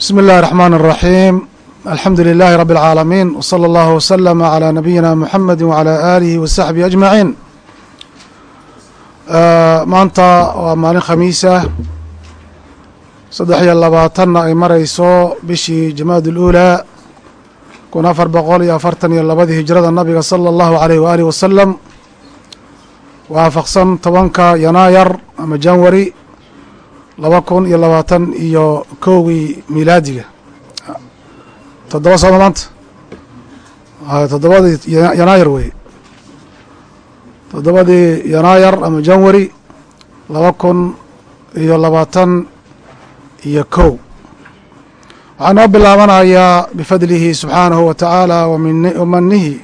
بsم الlh الرحmن الرحيم الحمdu للh رب العاalمين وصلى الله وسلم على نبيina محمد وعلى آله وصaحبه أجمعين maanta waa maalin khamiisa saddex iyo labaatanna ay marayso bishii jamaad الأولى kun afar boqol iyo afartan iyo labadii hijrada nabiga salى الlahu عalيه وآlih wasalam waafaqsan tobanka yanaayar ama janwari laba kun iyo labaatan iyo kowgii milaadiga. Toddoba sooma maanta. Toddobadii yanaayar wey toddobadii yanaayar ama janwari laba kun iyo labaatan iyo kow waxaa noo bilaabanayaa bifadlihi subxaanahu wa tacaala wamanihi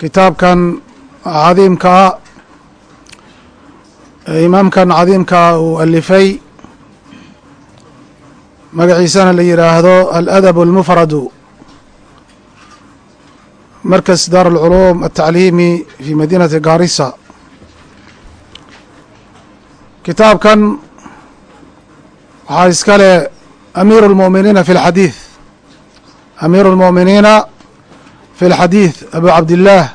kitaabkan cadiimkaa imaamkan cadiimkaa uu alifay magaciisana la yidhaahdo aladab اlmufradu markas daar اlculuum altacliimi fi madinati garissa kitaabkan waxaa iskale amiiru اlmu'miniina fi اlxadiid amiiru اlmu'miniina fi اlxadiid abu cabdillaah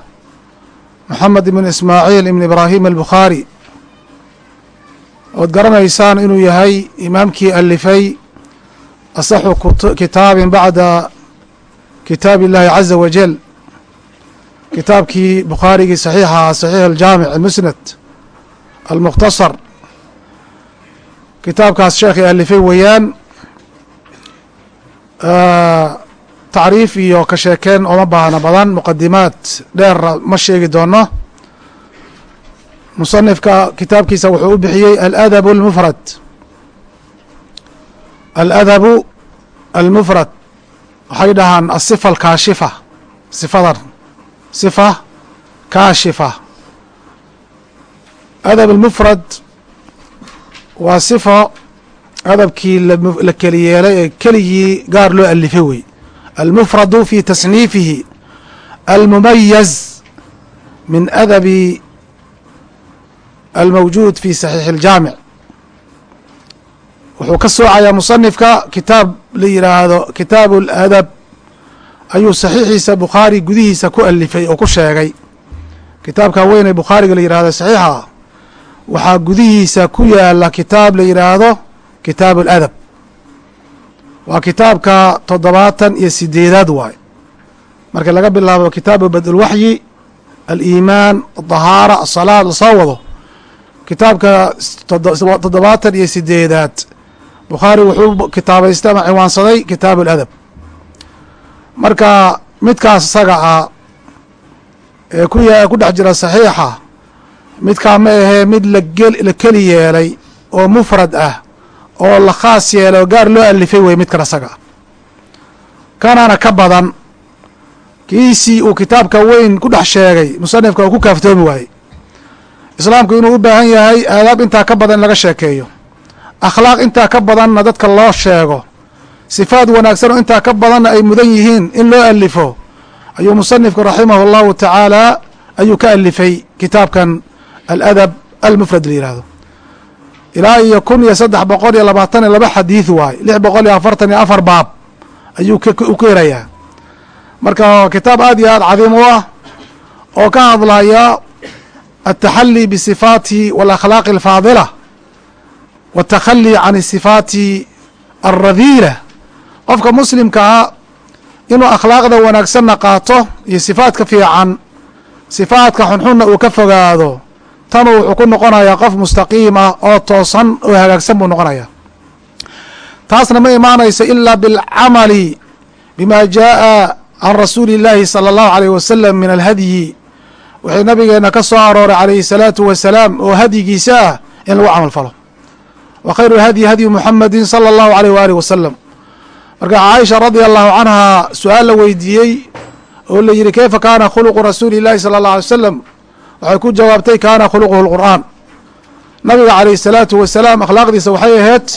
moxamed ibn ismaaciil ibn ibraahim albukhaari ood garanaysaan inuu yahay imaamkii alifay asaxu kitaabin bacda kitaab illahi caza wajal kitaabkii bukhaarigii saxiixa saxiix aljaamic almusnad almukhtasar. Kitaabkaas sheekhay alifay weeyaan tacriif iyo ka sheekeen ooma baahna badan. Muqadimaad dheer ma sheegi doono musanifka kitaabkiisa wuxuu u bixiyey aladabu almufrad. Aladabu almufrad. Waxay dhahaan asifa alkaashifa. Sifadan sifa kaashifa. Adab almufrad waa sifo adabkii la keli yeelay ee keligii gaar loo alifay wey. Almufradu fi tasniifihi almumayaz min adabi almawjuud fi saxiixi aljaamic wuxuu ka soocayaa musanifka kitaab la yidhaahdo kitaabu aladab ayuu saxiixiisa bukhaari gudihiisa ku alifay oo ku sheegay kitaabka weyn ee bukhaariga la yidhahdo saxiixa waxaa gudihiisa ku yaalla kitaab la yidhaahdo kitaabu aladab waa kitaabka toddobaatan iyo sideedaad waay marka laga bilaabo kitaabu badulwaxyi aliimaan adahaara asalaad la soo wado kitaabka toddobaatan iyo sideedaad bukhaari wuxuu kitaabaystay ama ciwaansaday kitaabu aladab marka midkaas isaga ah ee ku ya ku dhex jira saxiixa midkaa ma ahee mid la keli yeelay oo mufrad ah oo la khaas yeelay oo gaar loo alifay wey midkan isaga. Ah kanana ka badan kiisii uu kitaabka weyn ku dhex sheegay musanifka uu ku kaaftoomi waayey islaamku inuu u baahan yahay aadaab intaa ka badan in laga sheekeeyo. Akhlaaq intaa ka badanna dadka loo sheego. Sifaad wanaagsan oo intaa ka badanna ay mudan yihiin in loo alifo ayuu musanifku raximahu allahu tacaala ayuu ka alifay kitaabkan aladab almufrad la yihahdo ilaa iyo kun iyo saddex boqol iyo labaatan iyo laba xadiid waay. Lix boqol iyo afartan iyo afar baab ayuu u keenayaa marka kitaab aad iyo aad cadiim u ah oo ka hadlaya التxلي bصفاaت والأkخلاaq الفاadلة والتkخلي عan الصفاaت الradيلة qofka mslimkaa inuu akhlaaqda wanaagsanna qaato iyo صفaatka fiican صفaatka xunxunna uu ka fogaado tanu wuxuu ku noqonayaa qof mustaqiim ah oo toosan oo hagaagsan buu noqonaya taasna ma imaanayso ilا bاlcamل bma jaءa عan rasuuli الlahi slى الlaهu عليه وsلم min الhdyi wixii nabigeenna ka soo arooray calayhi salaatu wasalaam oo hadyigiisa ah in lagu camal falo. Wa khayru hadyi hadyu muxamedin sala allahu aleyh waalih wasalam marka caaisha radia allahu canha su'aal la weydiiyey oo la yihi keyfa kaana khuluqu rasuuli llahi sala allah alay wasalam waxay ku jawaabtay kaana khuluquhu lqur'aan nabiga calayhi salaatu wasalaam akhlaaqdiisa waxay ahayd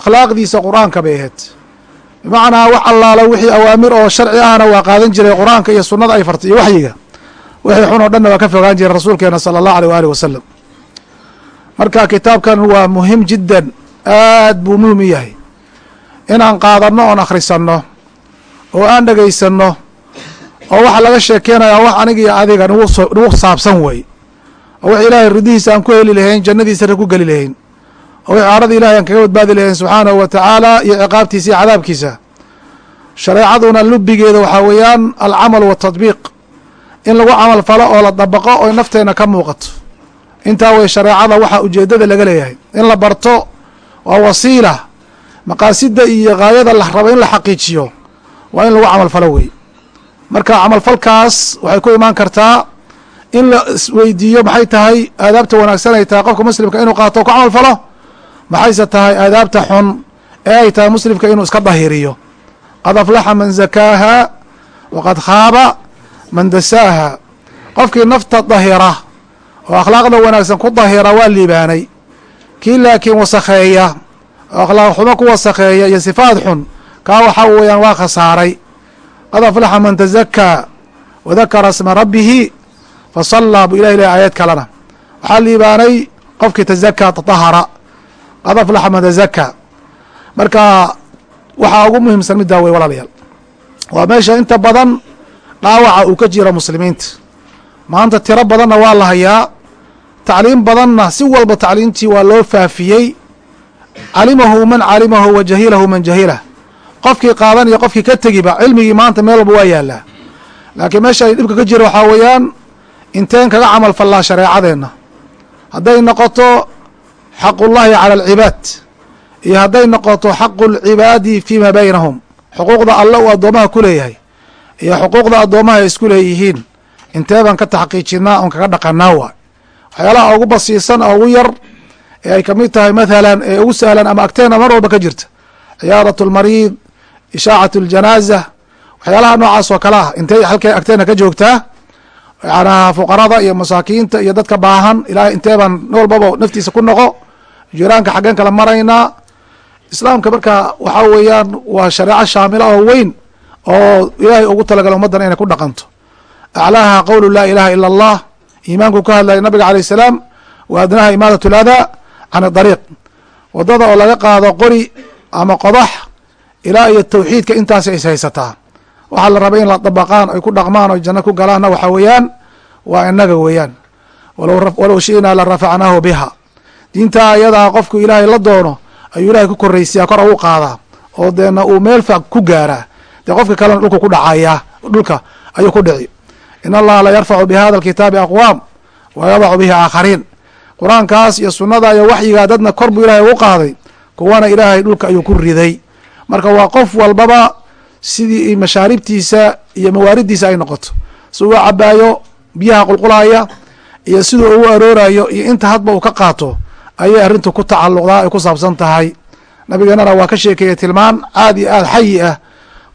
akhlaaqdiisa qur'aanka bay ahayd. Bimacnaa wax allaala wixii awaamir oo sharci ahna waa qaadan jiray qur'aanka iyo sunnada ay fartay iyo waxyiga wixii xun oo dhanna waa ka fogaan jireen rasuulkeena sala allah aleyh waali wasalam marka kitaabkan waa muhiim jiddan aad buu muhiim u yahay. Inaan qaadanno oon akhrisanno oo aan dhegaysanno oo waxa laga sheekeenayaa wax aniga iyo adiga nagu saabsan wey oo wax ilaahay ridihiisa aan ku heli lahayn jannadiisa jannadiisana ku geli lahayn. Oo wix caarada ilahay aan kaga badbaadi lahayn subxaanahu wa tacaala iyo ciqaabtiisa iyo cadaabkiisa. Shareecaduna lubigeeda waxaa weeyaan alcamal waatadbiiq in lagu camal falo oo la dabaqo oo nafteena ka muuqato. Intaa wey shareecada waxaa ujeedada laga leeyahay. In la barto waa wasiila maqaasida iyo gaayada la rabo in la xaqiijiyo waa in lagu camal falo wey marka camalfalkaas waxay ku imaan kartaa in la isweydiiyo maxay tahay aadaabta wanaagsan ay tahay qofka muslimka inuu qaato o ku camal falo? Maxayse tahay aadaabta xun ee ay tahay muslimka inuu iska dahiriyo qad aflaxa man zakaaha waqad khaaba man dasaaha qofkii nafta dahira oo akhlaaqda wanaagsan ku dahira waa liibaanay. Kii laakiin wasakheeya oo akhlaaq xumo ku wasakheeya iyo sifaad xun kaa waxaa weeyaan waa khasaaray. Qad aflaxa man tazakaa wadakara sma rabbihi fasallaa buu ilah leh aayad kalena. Waxaa liibaanay qofkii tazakaa tatahara qad aflaxa man tazakaa marka waxaa ugu muhiimsan middaa wey walaalayaal. Waa meesha inta badan dhaawaca uu ka jiro muslimiinta. Maanta tiro badanna waa la hayaa. Tacliim badanna si walba tacliimtii waa loo faafiyey. Calimahu man calimahu wa jahilahu man jahilah. Qofkii qaadanaya qofkii ka tegiba cilmigii maanta meel walba waa yaalaa laakiin meesha ay dhibka ka jiro waxaa weeyaan inteen kaga camal fallaa shareecadeenna. Hadday noqoto xaqullahi cala alcibaad iyo hadday noqoto xaqu lcibaadi fiima baynahum. Xuquuqda alle uu addoomaha ku leeyahay iyo xuquuqda addoomaha ay isku leeyihiin. Intee baan ka taxqiijinaa oon kaga dhaqanaa waay waxyaalaha ugu basiisan oo ugu yar ee ay ka mid tahay mathalan ee ugu sahlan ama agteena mar walba ka jirta. Ciyaadat lmariid ishaacat ljanaaza waxyaalaha noocaas oo kale ah. Intay halkee agteena ka joogtaa yanaha fuqarada iyo masaakiinta iyo dadka baahan ilahay intee baan walbaba naftiisa ku noqo. Jiraanka xaggeen kala maraynaa islaamka marka waxaa weeyaan waa shareeco shaamila oo weyn oo ilaahay ugu talagala ummaddan inay ku dhaqanto. Aclaaha qowlu laa ilaha ila allah iimaanku ka hadlaya nabiga alayh salaam wa adnaha imaadat ladaa can dariiq. Wadada oo laga qaado qori ama qodax ilaa iyo tawxiidka intaas is haysataa. Waxaa la rabay in la dabaqaan ay ku dhaqmaan o janno ku galaanna waxaa weeyaan waa inaga weeyaan. Walow shi'naa la rafacnaahu biha. Diintaa ayadaa qofku ilaahay la doono ayuu ilahay ku koraysiyaa kor ugu qaadaa oo deena uu meel fag ku gaaraa dee qofka kalena dhulka ku dhacayaa dhulka ayuu ku dhici. In allaha la yarfacu bi hada alkitaabi aqwaam wa yadacu bihi aakhariin qur'aankaas iyo sunnada iyo waxyigaa dadna kor buu ilahay ugu qaaday kuwana ilaahay dhulka ayuu ku riday. Marka waa qof walbaba sidii mashaaribtiisa iyo mawaariddiisa ay noqoto. Si uu cabaayo biyaha qulqulaya iyo siduu ugu aroorayo iyo inta hadba uu ka qaato ayay arrintu ku tacalluqdaa ay ku saabsan tahay. Nabigeenana waa ka sheekeeyey tilmaan aad iyo aad xayi ah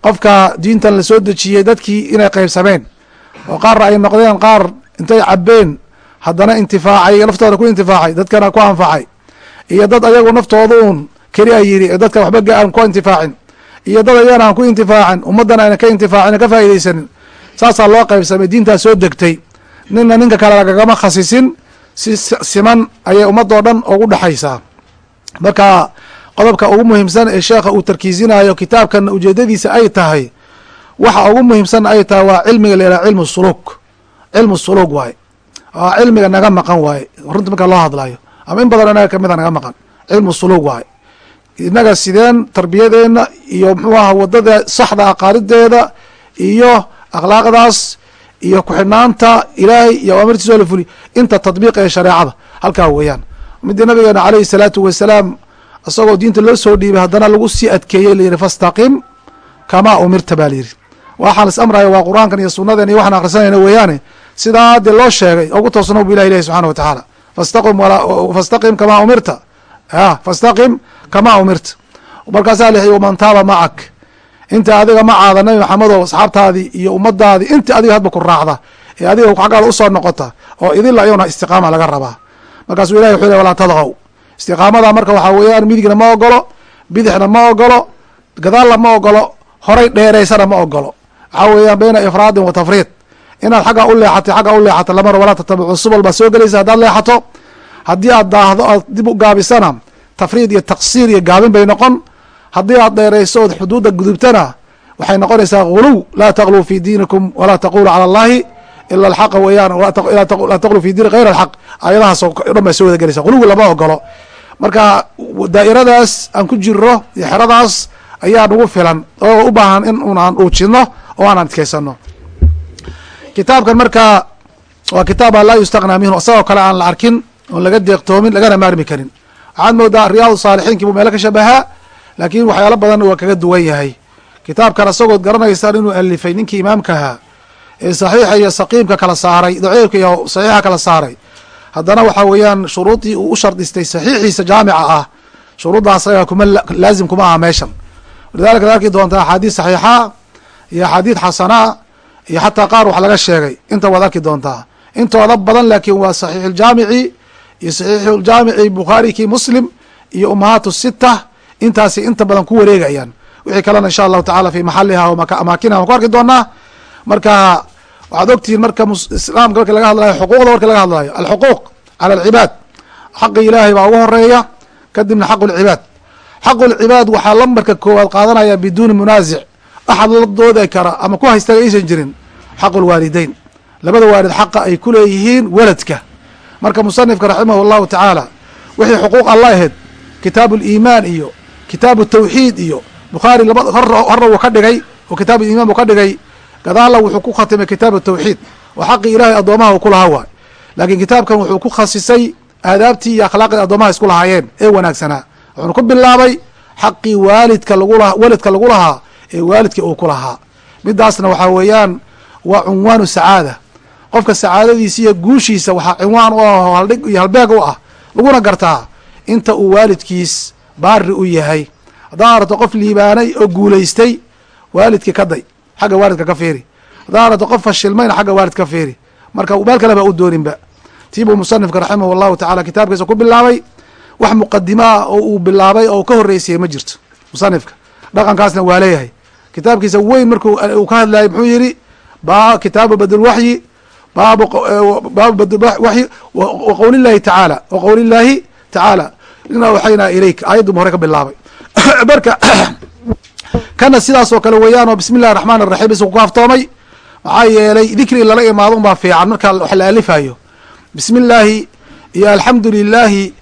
qofka diintan la soo dejiyey dadkii inay qaybsameen. oo qaarna ay noqdeen qaar intay cabbeen haddana intifaacay naftooda ku intifaacay dadkana ku anfacay. Iyo dad ayagu naftooda uun keli a yidhi ee dadka waxba aan ku intifaacin. Iyo dad ayagana aan ku intifaacin ummaddan ayna ka intifaacin ka faa'idaysanin saasaa loo qaybsamay diintaas soo degtay. Ninna ninka kale lagagama khasisin si siman ayay ummadoo dhan ugu dhexaysaa marka qodobka ugu muhiimsan ee sheekha uu tarkiisinayo kitaabkana ujeedadiisa ay tahay waxa ugu muhiimsan ay tahay waa cilmiga la yidhaha cilmu suluuk cilmu suluuk waaye waa cilmiga naga maqan waaye runta marka loo hadlayo ama in badan inaga kamida naga maqan cilmu suluuk waaye innaga sideen tarbiyadeenna iyo muxuu aha waddada saxda aqaarideeda iyo akhlaaqdaas iyo ku-xidhnaanta ilaahay iyo awaamirtiisa oo la fuliy inta tadbiiq ee shareecada halkaa weeyaan. Midii nabigeena caleyhi salaatu wasalaam isagoo diinta loo soo dhiibay haddana lagu sii adkeeyey layihi fastaqim kamaa umirta baa layidhi waxaan is amraya waa qur'aankan iyo sunnaden iyo waxaan akhrisanayna weeyaane sidaa dee loo sheegay ugu toosnow bu ilah ilahi subxana wa tacaala. Fastaqim kamaa umirta. Fastaqim kamaa umirta. Markaasaa lixi waman taaba macak. Inta adiga macaada nabi maxamedow asxaabtaadii iyo ummadaadii inta adiga hadba ku raacda ee adiga xaggaada u soo noqota oo idil ayuuna istiqaama laga rabaa. Markaasuu ilahi wuxuu ley walaa tadqow istiqaamada marka waxaa weeyaan midigna ma ogolo bidixna ma ogolo gadaalna ma ogolo horay dheereysana ma ogolo. Waxaa weeyaan bayna ifraadin wa tafriid. Inaad xaggaa u leexatay xaggaa u leexato lamar walaa tatabicu subul baad soo gelaysa haddaad leexato. Haddii aad daahdo aad dib u gaabisana tafriid iyo taqsiir iyo gaabin bay noqon. Haddii aad dheerayso ood xuduudda gudubtana waxay noqonaysaa guluw laa taqluu fi diinikum walaa taqulu cala allahi ila alxaqa weeyaan laa taqluu fi diini hayr alxaq aayadahaasoo dhan bay soo wada gelaysa guluwi lama ogolo marka daa'iradaas aan ku jiro iyo xeradaas ayaa nagu filan oo u baahan in unaan dhuujino oo aan adkaysano kitaabkan marka waa kitaaba laa yustaqnaa minhu isagoo kale aan la arkin oon laga deeqtoomin lagana maarmi karin waxaad moodaa riyaadu saalixiinki buu meelo ka shabahaa laakiin waxyaalo badan waa kaga duwan yahay kitaabkan isagood garanaysaan inuu alifay ninkii imaamka ahaa ee saxiixa iyo saqiimka kala saaray daciifka iyo saxiixa kala saaray. Haddana waxaa weeyaan shuruudii uu u shardistay saxiixiisa jaamica ah shuruuddaas asaga kuma laazim kuma aha meeshan. Walidalika ad arki doontaa axaadiis saxiixa iyo axaadiid xasanaa iyo xataa qaar wax laga sheegay. Inta waad arki doontaa intooda badan laakiin waa saxiixuljaamici iyo saxiixuljaamici bukhaari kii muslim iyo umahaatu sita intaasi inta badan ku wareegayaan. Wixii kalena insha allahu tacala fi maxaliha amaakinaha waan ku arki doonaa marka waxaad ogtihiin marka islaamka marki laga hadlayo xuquuqda marki laga hadlayo alxuquuq cala alcibaad. Xaqi ilaahay baa ugu horreeya kadibna xaqu lcibaad xaqu lcibaad waxaa lambarka koowaad qaadanaya biduuni munaasic axad la doodi kara ama ku haystaga aysan jirin xaqu lwaalideyn labada waalid xaqa ay ku leeyihiin weladka marka musanifka raximah llahu tacaala wixii xuquuq alla ahayd kitaabu liimaan iyo kitaabu tawxiid iyo bukhaari horna wuu ka dhigay oo kitaabu iimaan buu ka dhigay gadaalla wuxuu ku khatimay kitaabu tawxiid. Oo xaqii ilahay addoomaha uu ku lahaa waay. Laakiin kitaabkan wuxuu ku khasisay aadaabtii iyo akhlaaqdii addoomaha isku lahaayeen ee wanaagsanaa. Wuxuuna ku bilaabay xaqii waalidka lagula weladka lagu lahaa ee waalidkii uu ku lahaa. Midaasna waxaa weeyaan waa cunwaanu sacaada. Qofka sacaadadiisa iyo guushiisa waxaa cinwaan u ah haldhig iyo halbeeg u ah laguna gartaa inta uu waalidkiis baari u yahay. Haddaan aragto qof liibaanay oo guulaystay waalidkii ka day xagga waalidka ka fiiri haddaan aragto qof fashilmayna xagga waalid ka fiiri marka meel kale ba u dooninba tii buu musanifka raximah allahu tacala kitaabkiisa ku bilaabay wax muqadimo ah oo uu bilaabay oo ka horreysiyey ma jirto musanifka dhaqankaasna waa leeyahay kitaabkiisa weyn marku uu ka hadlayay muxuu yidhi kitaabu badlwaxyi baabu badlwaxyi wa qowli llahi tacaala wa qowli llaahi tacaala inaa waxaynaa ilayk aayaddu hore ka bilaabay marka kana sidaas oo kale weeyaan oo bismi llahi raxmaan raxiim isgu ku haftoomay maxaa yeelay dikri lala imaado un baa fiican marka wax la alifayo bismi illaahi iyo alxamdu lilaahi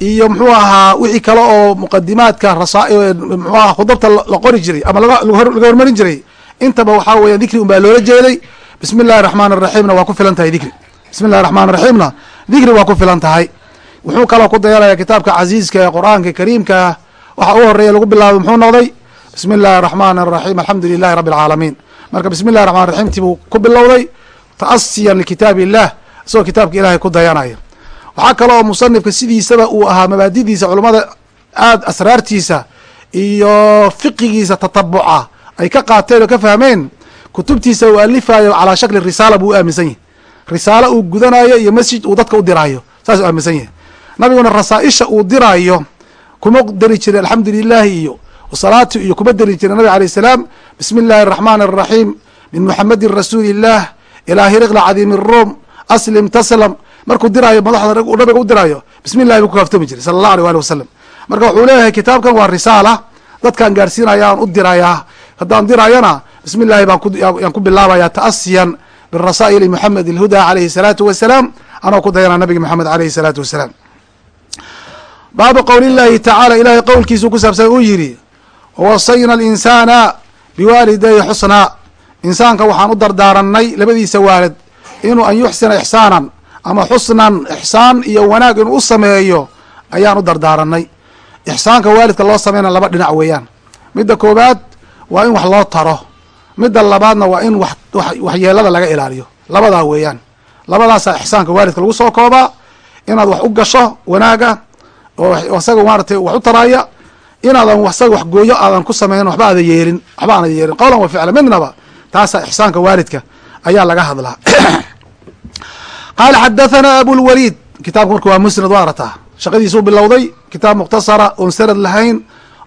iyo muxuu ahaa wixii kale oo muqadimaadka mxuu aha khudabta la qori jiray ama laga hormarin jiray. Intaba waxaa weya dikri un baa loola jeeday. Bismi llahi raxmaan raxiimna waa ku filan tahay dikri. Bismi llahi raxmaan raxiimna dikri waa ku filan tahay. Wuxuu kaloo ku dayanaya kitaabka casiiska ee qur'aanka kariimkaa waxa u horreeya lagu bilaabay muxuu noqday bismi llahi raxmaan raxiim alxamdu lilahi rabbi alcaalamiin marka bismi llahi raxmaan raxiim tibuu ku bilowday ta'asiyan likitaab illah isagoo kitaabka ilahay ku dayanaya waxaa kale oo musanifka sidiisaba uu ahaa mabaadidiisa culummada aada asraartiisa iyo fiqigiisa tatabuca. Ay ka qaateen oo ka fahmeen kutubtiisa uu alifayo calaa shakli risaala buu u aaminsan yahay. Risaalo uu gudanayo iyo masjid uu dadka u diraayo saas u aaminsan yahay. Nabiguna rasaaisha uu diraayo kuma deri jiray alxamdu lilaahi iyo salaati iyo kuma deri jiray nabig alayh salaam bismi illaahi araxmaan araxiim min muxamedin rasuuli illah ilaa hiriqla cadiimi ruum aslim taslam. Markuu diraayo madaxda nabiga u diraayo bismi llahi buu ku kaaftoomi jiray sala allah alay ali wasalam marka wuxuu leeyahay kitaabkan waa risaala. Dadkaan gaarsiinaya aan u dirayaa. Haddaan diraayana bismi llahi baan ku bilaabaya ta'asiyan birasaa'ili moxamed ilhuda alayhi salaatu wasalaam anoo ku dayanaa nabiga moxamed alayhi salaatu wasalaam baabu qowli llahi tacaala ilahay qowlkiisuu ku saabsan uu yidhi wawasayna alinsaana biwaalidayhi xusnaa insaanka waxaan u dardaaranay labadiisa waalid inuu an yuxsina ixsaanan ama xusnan ixsaan iyo wanaag inuu u sameeyo ayaan u dardaaranay ixsaanka waalidka loo sameyna laba dhinac weeyaan midda koobaad waa in wax loo taro midda labaadna waa in wax waxyeelada laga ilaaliyo labadaa weeyaan labadaasaa ixsaanka waalidka lagu soo koobaa inaad wax u gasho wanaaga oo isaga maaratay wax u taraaya inaadan isaga wax gooyo aadan ku sameynin waxba aadan yeelin waxba aanad yeelin. Qowlan wa ficlan midnaba taasaa ixsaanka waalidka ayaa laga hadlaa. Qaala xadathana abulwaliid kitaabka marka waa musnad waa arataa shaqadiisuu bilowday kitaab mukhtasara oon sanad lahayn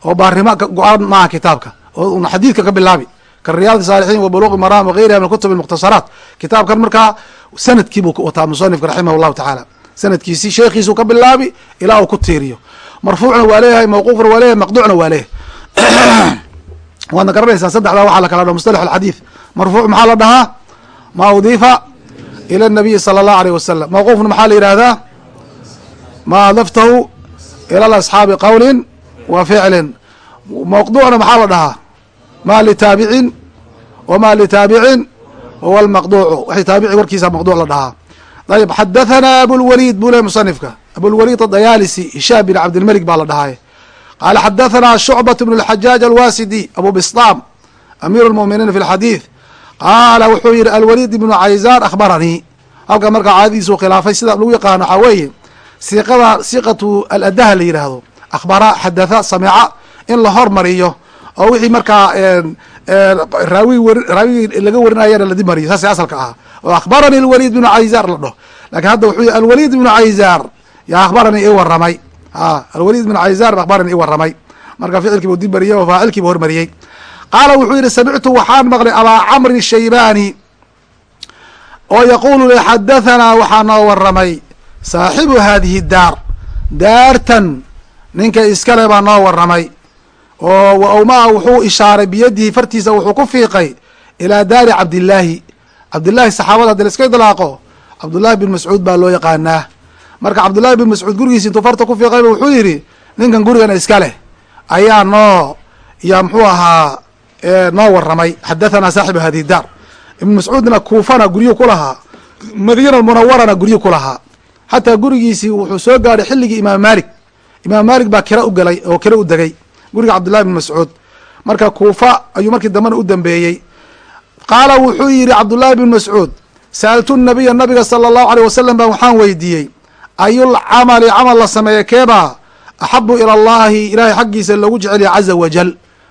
oo baarimo go'aan maaha kitaabka. Oo una xadiidka ka bilaabi. Ka riyaad saalixiin wa buluuqi maraam wagayriha min kutub mukhtasaraat kitaabkan markaa sannadkii buu wataa musanifka raximah llahu tacaala sanadkiisi sheekhiisuu ka bilaabi ilaa uu ku tiiriyo marfuucna waa leeyahay mawquufna waa leeyahay maqduucna waa leeyahay. Waadna garanaysaa saddexdaa waxaa la kala dhaha mustalax alxadiid marfuuc maxaa la dhahaa? Ma udiifa ila nabiyi sala allahu aleyh wasalam mawquufna maxaa la yihahdaa ma adaftahu ila asxaabi qowlin wa ficlin mawqduucna maxaa la dhahaa? Ma litaabicin wama litaabicin wahuwa lmaqduucu waxay taabici warkiisa maqduuc la dhahaa. Ayb xadathana abulwaliid buu le musanifka abulwaliid adayaalisi hishaam bin cabdilmelik baa la dhahay qaala xadathana shucbat bn اlxajaaj alwasidi abu bistaam amiir اlmuminiin fi اlxadiid qaala wuxuu yihi alwaliid ibnu cayzaan akhbaranii halkan markaa caadadiisu khilaafay sida lagu yaqaano waxaa weeye siiqada siiqatu aladaha la yidhaahdo akhbara xadatha samica in la hormariyo oo wixii markaa raawi raawigii laga warinayana la dib mariyo saasay asalka ahaa oo akhbaranii alwaliid bnu cayzaar la dhaho lakin hadda wuxuu yihi alwaliid ibnu cayzaar yaa akhbaranii ii waramay. Alwaliid ibnu cayzaar akhbaranii ii waramay. Marka ficilkii buu dib mariyey oo faacilkii buu hormariyey. Qaala wuxuu yihi samictu waxaan maqlay abaa camrin shaybani oo yaquulu li xadathanaa waxaa noo waramay saaxibu hadihi daar. Daartan ninka iskale baa noo waramay oo wa awmaa wuxuu ishaaray biyadihi fartiisa wuxuu ku fiiqay ilaa daari cabdillaahi. Cabdillahi saxaabada haddi la iska idlaaqo cabdullahi bin mascuud baa loo yaqaanaa marka cabdullahi bin mascuud gurigiisi intuu farta ku fiiqayba wuxuu yidhi ninkan gurigana iska leh. Ayaa noo yaa muxuu ahaa noo waramay xadathana saaxibu hadihi ibn mascuudna kuufana guryu ku lahaa madiina munawarana guryu ku lahaa. Xataa gurigiisii wuxuu soo gaadhay xilligii imaam malik imaam malik baa kira u gelay oo kira u degay guriga cabdillahi bin mascuud. Marka kuufa ayuu markii dambena u dambeeyey. Qaala wuxuu yihi cabdullaahi bin mascuud sa'altu nabiya nabiga sala allahu aleyh wasalam baa waxaan weydiiyey ayul camali camal la sameeye keebaa axabu ila allahi ilahay xaggiisa loogu jecel yahay caza wajal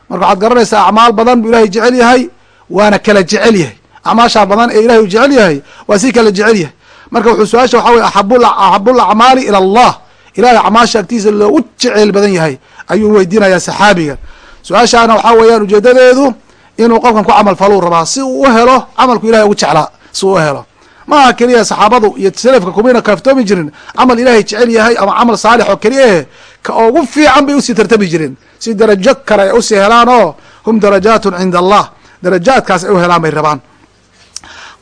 marka waxaad garanaysaa acmaal badan buu ilahay jecel yahay waana kala jecel yahay. Acmaashaa badan ee ilahay u jecel yahay waa si kala jecel yahay. Marka wuxuu su'aasha waxa weye axabu lacmaali ila allah. Ilahay acmaasha agtiisa loogu jeceyl badan yahay ayuu weydiinayaa saxaabiga. Su'aashaana waxaa weeyaan ujeedadeedu inuu qofkan ku camal faluu rabaa si uu u helo camalku ilahay ugu jeclaa si uu u helo maaha keliya saxaabadu iyo selafka kumayna kaaftoomi jirin camal ilaahay jecel yahay ama camal saalix oo keliya eh ka ugu fiican bay u sii tartami jireen si darajo kale ay u sii helaan oo hum darajaatun cinda allah darajaadkaas ay u helaan bay rabaan.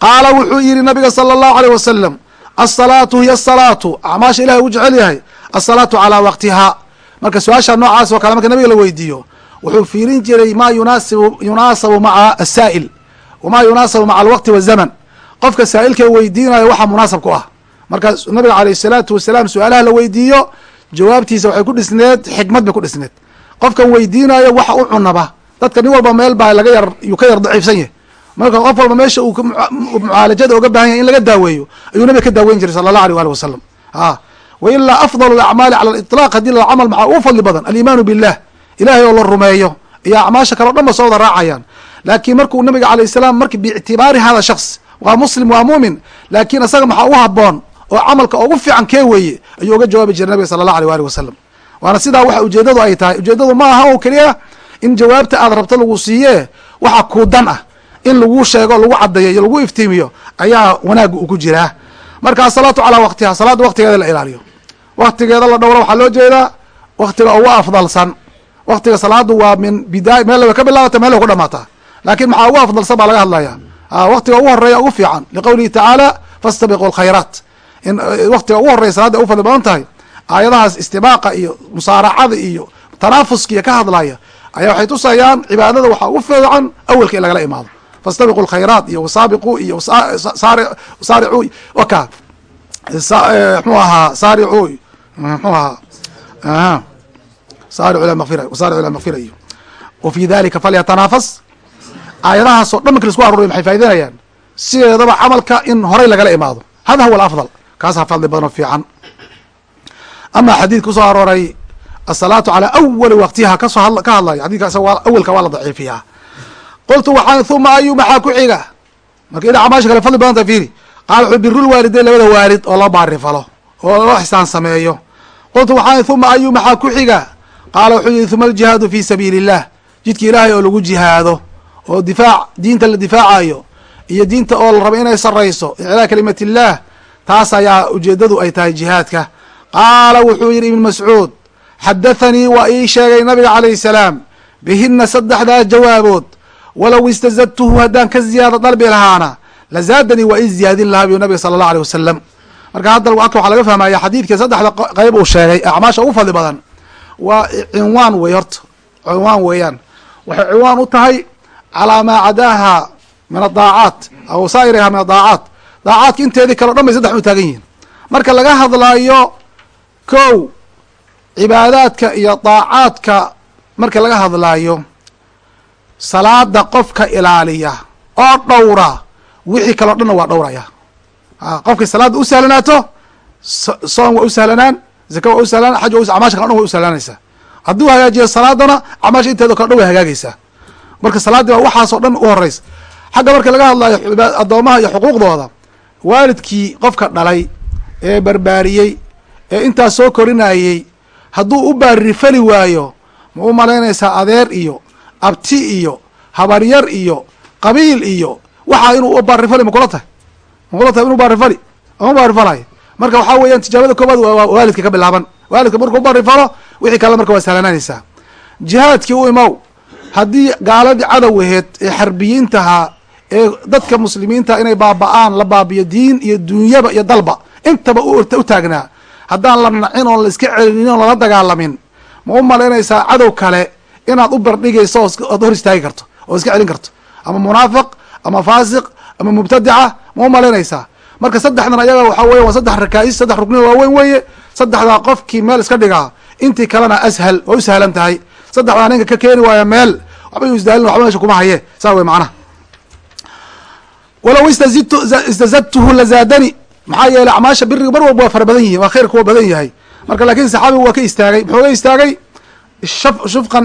Qaala wuxuu yihi nabiga sala allahu aleyh wasalam asalaatu hiya asalaatu acmaasha ilahay ugu jecel yahay asalaatu calaa waqtihaa. Marka su'aasha noocaas oo kale marka nabiga la weydiiyo wuxuu fiirin jiray ma yunaasibu yunaasabu maca asaa'il wamaa yunaasabu maca alwaqti wazaman qofka saa'ilka weydiinayo waxaa munaasab ku ah. Marka nabiga aleyh salaatu wasalaam su'aalaha la weydiiyo jawaabtiisa waxay ku dhisneed xikmad bay ku dhisneed. Qofkan weydiinayo waxa u cunaba. Dadka nin walba meel baa laga yar yuu ka yar daciifsan yahy marka qof walba meesha uu mucaalajada oga baahan yahy in laga daaweeyo ayuu nabiga ka daaweyn jiray sala allah alيh ali wasalam a wa ilaa afdal acmaali cala liطlaq haddii la camal maxaa ugu fadli badan alimaanu billah ilahay oo la rumeeyo. Iyo acmaasha kale o dhan ba soo wada raacayaan. Laakiin markuu nabiga alayh salaam marki biictibaari hada shaks waa muslim waa muumin laakiin isaga maxaa u haboon oo camalka ugu fiican kee weeye ayuu uga jawaabi jiray nabiga sala allah alيh ali wasalam waana sidaa waxa ujeedadu ay tahay ujeedadu ma aha oo keliya in jawaabta aad rabto lagu siiye waxa kuu dan ah in lagu sheego lagu caddeeyo iyo lagu iftiimiyo ayaa wanaagga uu jiraa marka asalaatu calaa waqtiha salaadda waqtigeeda la ilaaliyo. Waqtigeeda la dhowro waxaa loo jeedaa waqtiga ugu afdalsan. Waqtiga salaadu waa min bidaaya meel way ka bilaabata meel way ku dhamaataa. Laakiin maxaa ugu afdalsan baa laga hadlaya waqtiga ugu horreeya ugu fiican liqowlihi tacaala fastabiqu lkhayraat in waqtiga ugu horreya salaadda ay u fadli badan tahay aayadahaas istibaaqa iyo musaaracada iyo tanaafuska ka hadlaya ayaa waxay tusayaan cibaadada waxaa ugu fiican awelka in lagala imaado. Fastabiqu lkhayraat iyo wasaabiqu iyo saaricu waka. Mxuu ahaa saaricu mxuu ahaa saaricu ila maqfira wasaaricu ila maqfira iyo. Wa fi dalika falyatanaafas aayadahaas oo dhan marki la isku aruuriyo maxay faa'ideynayaan sideedaba camalka in horay lagala imaado. Hada huwa alafdal. Kaasaa fadli badan oo fiican. Ama xadiid ku soo arooray asalaatu calaa awali waqtiha ka soo ka hadlaya. Xadidka awelka waa la daciifiyaa. Qultu waxaan uma ayu maxaa ku xiga? Marka ina acmaasha kale fadli badan ta fiiri. Qaala wuxuu biru lwaalideyn labada waalid oo loo baarifalo oo loo xisaan sameeyo. Qultu waxaan uma ayu maxaa ku xiga? Qaala wuxuu yihi uma aljihaadu fi sabiili illah jidka ilaahay oo lagu jihaado oo difaac diinta la difaacayo iyo diinta oo la rabo inay sarayso iclaa kalimat illah taas ayaa ujeedadu ay tahay jihaadka. Qaala wuxuu yihi ibn mascuud xadathanii waa ii sheegay nabiga calayh salaam bihina saddexdaa jawaabood walow istazadtuhu haddaan ka ziyaado dalbi lahaana lazaadanii waa i ziyaadin lahaa biyu nabiga sala allah alيh wasalam marka hadda aka waxaa laga fahmaya xadiidka saddexda qeyb uu sheegay acmaasha ugu fadli badan waa cinwaan wey horta cinwaan weeyaan. Waxay cinwaan u tahay calaa maa cadaaha min adaacaat aw saa'iriha min adaacaat daacaadka inteedii kale o dhan bay saddex u taagan yihiin. Marka laga hadlaayo kow cibaadaadka iyo daacaadka marka laga hadlaayo salaada qofka ilaaliya oo dhowra wixii kaleo dhanna waa dhowraya. Qofkay salaadda u sahlanaato soon waa u sahlanaan zaka waa u sahlanaan xaj wa acmaasha kale dhan way u sahlanaanaysaa hadduu hagaajiyo salaadana acmaasha inteedo kale dhan way hagaagaysaa marka salaaddii baa waxaasoo dhan u horeysa xagga marka laga hadlayo addoomaha iyo xuquuqdooda waalidkii qofka dhalay ee barbaariyey ee intaas soo korinayey hadduu u baarifali waayo ma u malaynaysaa adeer iyo abti iyo habaryar iyo qabiil iyo waxaa inuu u baarifali makula tahay? Makula tahay inu baarifali? Ama baarifalayo. Marka waxaa weeyaan tijaabada koobaad waa waalidka ka bilaaban. Waalidka markuu ubaarifalo wixii kale marka waa sahlanaanaysaa jihaadkii u imow haddii gaaladii cadowaheed ee xarbiyiintahaa ee dadka muslimiinta inay baaba-aan la baabiyo diin iyo dunyaba iyo dalba intaba u taagnaa. Haddaan la nacin oon la iska celinin oon lala dagaalamin ma u malaynaysaa cadow kale inaad u bardhigayso ood hor istaagi karto oo iska celin karto. Ama munaafiq ama faasiq ama mubtadica ma u malaynaysaa. Marka saddexdan ayaga waxaa weya waa saddex rakaais saddex rukni waaweyn weeye saddexdaa qofkii meel iska dhigaa intii kalena ashal waa u sahlan tahay saddexdaa ninka ka keeni waaya meel. Waxba yu isdaalin waxba meesha kuma haye. Saa wey macnaha. Walow istazadtuhu lazaadani maxaa yeeley acmaasha biriga mar walba waa fara badan yihiin waa khayrka waa badan yahay. Marka laakiin saxaabigu waa ka istaagay muxuu ga istaagay? Shufqan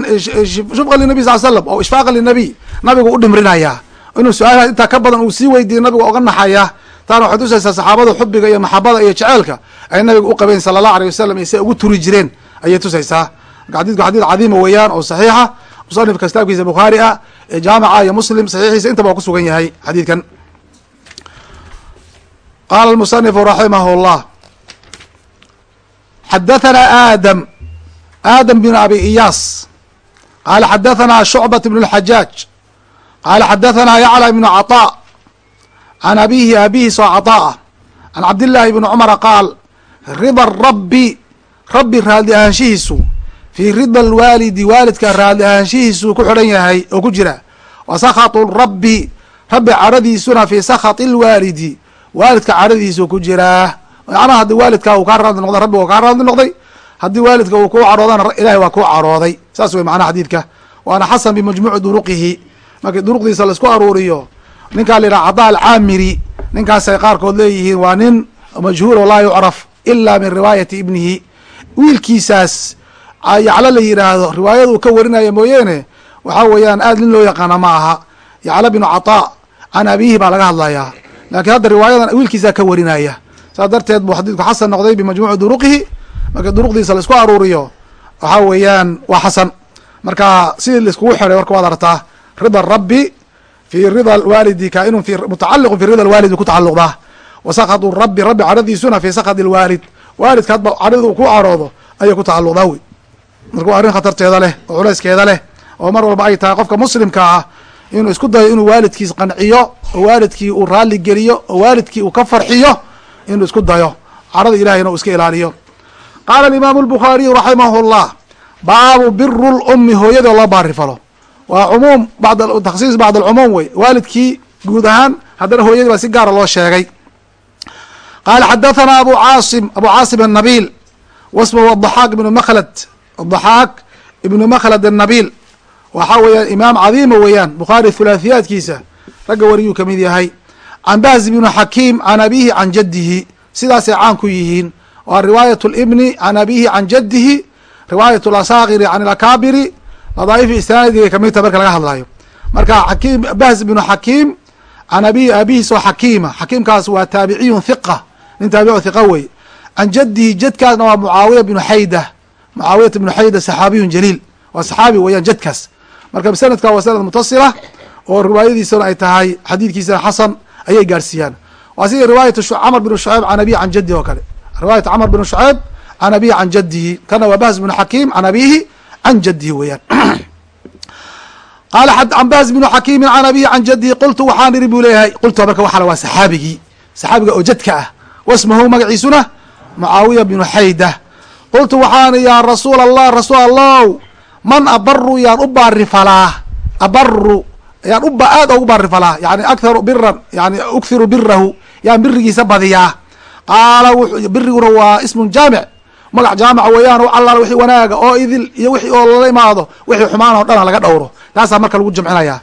shufqan linabiy sal slam oo ishfaaqan linabiy nabigu u dhimrinayaa inuu su'aalaha intaa ka badan uu sii weydiiyo nabiga oga naxayaa taana waxay tusaysaa saxaabada xubiga iyo maxabada iyo jeceelka ay nabiga u qabeen sala allahu aleyh wasalam iyo si ugu turi jireen ayay tusaysaa marka xadidku xadid cadiima weeyaan oo saxiixa musanifka kitaabkiisa bukhaari ah ee jaamica iyo muslim saxiixiisa intaba waa ku sugan yahay xadiidkan qala musanifu raximah llah xadathana aadam aadam bn abi iyaas qala xadathana shucbat bn اlxajaaj qala xadathana yacla ibn caطاء can abihi abihiis oo caطاءah can cabdillaahi bni cumara qaal rida rabbi rabbi raadli ahaanshihiisu fii rida lwaalidi waalidka raadli ahaanshihiisu ku xidhan yahay oo ku jira wa sakhatu rabbi rabbi cadhadiisuna fii sakhati اlwaalidi waalidka cadhadiisu ku jiraa macnaha haddii waalidkaa uu kaa raadli noqday rabbiga u kaa raadli noqday haddii waalidka uu kuu cadhoodana ilahay waa kuu cadhooday saas wey macnaha xadiidka. Waana xasan bimajmuuci duruqihi. Markii duruqdiisa la isku aruuriyo ninkaa la yidhaha cadaa alcaamiri ninkaasay qaarkood leeyihiin waa nin majhuul laa yucraf ila min riwaayati ibnihi. Wiilkiisaas yaclo la yidhaahdo riwaayada uu ka warinaya mooyeene waxaa weeyaan aad nin loo yaqaana ma aha. Yaclo binu cataa can abiihi baa laga hadlayaa. Laakiin hadda riwaayadan wiilkiisaa ka warinaya. Saas darteed buu xadiidku xasan noqday bimajmuuci duruqihi. Markii duruqdiisa la isku aruuriyo waxaa weeyaan waa xasan. Marka sidii laiskugu xiray warka waad artaa rida rabbi fi rida waalidi kainun mutacaliqu fi rida lwaalid ku tacaluqdaa wa sakatu rabbi rabbi cadhadiisuna fi sakati lwaalid waalidka hadba cadhadi uu ku cadhoodo ayay ku tacaluqdaa wey marka waa arrin khatarteeda leh oo culayskeeda leh oo mar walba ay tahay qofka muslimka ah inuu isku dayo inuu waalidkiis qanciyo oo waalidkii uu raalli geliyo oo waalidkii uu ka farxiyo inuu isku dayo. Cadhada ilahayna uu iska ilaaliyo. Qaala alimaamu albukhaariyu raximahu llah baabu biru lummi hooyadoo loo baarifalo waa cumuum takhsiis bacd alcumuum wey. Waalidkii guud ahaan haddana hooyadii baa si gaara loo sheegay. Qaala xadathana abu caasim abu caasim annabiil wasmahu adaxaaq ibnu makhlad adaxaaq ibnu makhlad annabiil waxaa weeyaan imaam cadiima weeyaan bukhaari thulaathiyaadkiisa ragga wariyuu ka mid yahay can bahz ibnu xakiim can abihi can jaddihi sidaasay caan ku yihiin waa riwaayat libni can abihi can jaddihi riwaayat lasaakiri can alakaabiri ladaa'ifi isnaadiga ka mid taha marka laga hadlayo marka xakiim bahz ibnu xakiim can abihi aabihiis oo xakiima xakiimkaas waa taabiciyun hiqa nin taabicu hiqa wey can jaddihi jadkaasna waa mucaawiya bnu xayda mucaawiyata bnu xayda saxaabiyun jaliil waa saxaabi weeyaan jadkaas. Marka sanadka waa sanad mutasila oo riwaayadiisana ay tahay xadiidkiisana xasan ayay gaarsiiyaan. Waa sida riwaayat camr bn shuceyb can abihi can jaddihi oo kale. Riwaayat camr bn shuceyb can abihi can jaddihi kana waa bahz bnu xakiim can abihi can jaddihi weeyaan. Qaala canbas bnu xakiimi can abihi can jadihi qultu waxaan iri buu leeyahay qultu marka waxaa waa saxaabigii saxaabiga oo jadka ah. Wasmahu magaciisuna mucaawiya bnu xayda qultu waxaan yaa rasuul allah rasuul allow man abaru yaan u baari falaa abaru yaan u aad ogu baari falaa yani akharu biran yani ukhiru birahu yaan birigiisa badiyaa. Qaala biriguna waa ismun jaamic magac jaamica weeyaan u allaala wixii wanaaga oo idil iyo wixii oo lala imaado wixii xumaan oo dhana laga dhowro. Taasaa marka lagu jamcinayaa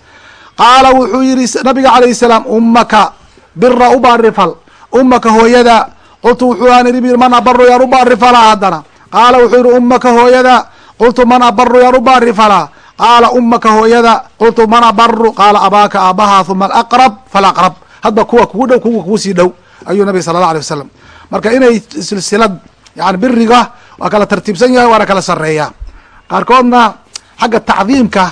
qaala wuxuu yihi nabiga calayhi salaam ummaka bira u baarifal ummaka hooyada. Qultu wuxuu aan ihi man abaru yaan u baarifalaa haddana qaala wuxuu yihi ummaka hooyada. Qultu man abaru yaan u baarifalaa qaala ummaka hooyada. Qultu man abaru qaala abaaka aabaha huma alaqrab. Falaqrab hadba kuwa kugu dhow kuwa kugu sii dhow ayuu nabiga sala allah alay wasalam marka inay silsilad yani biriga waa kala tartiibsan yahay waana kala sareeyaa qaarkoodna xagga tacdiimka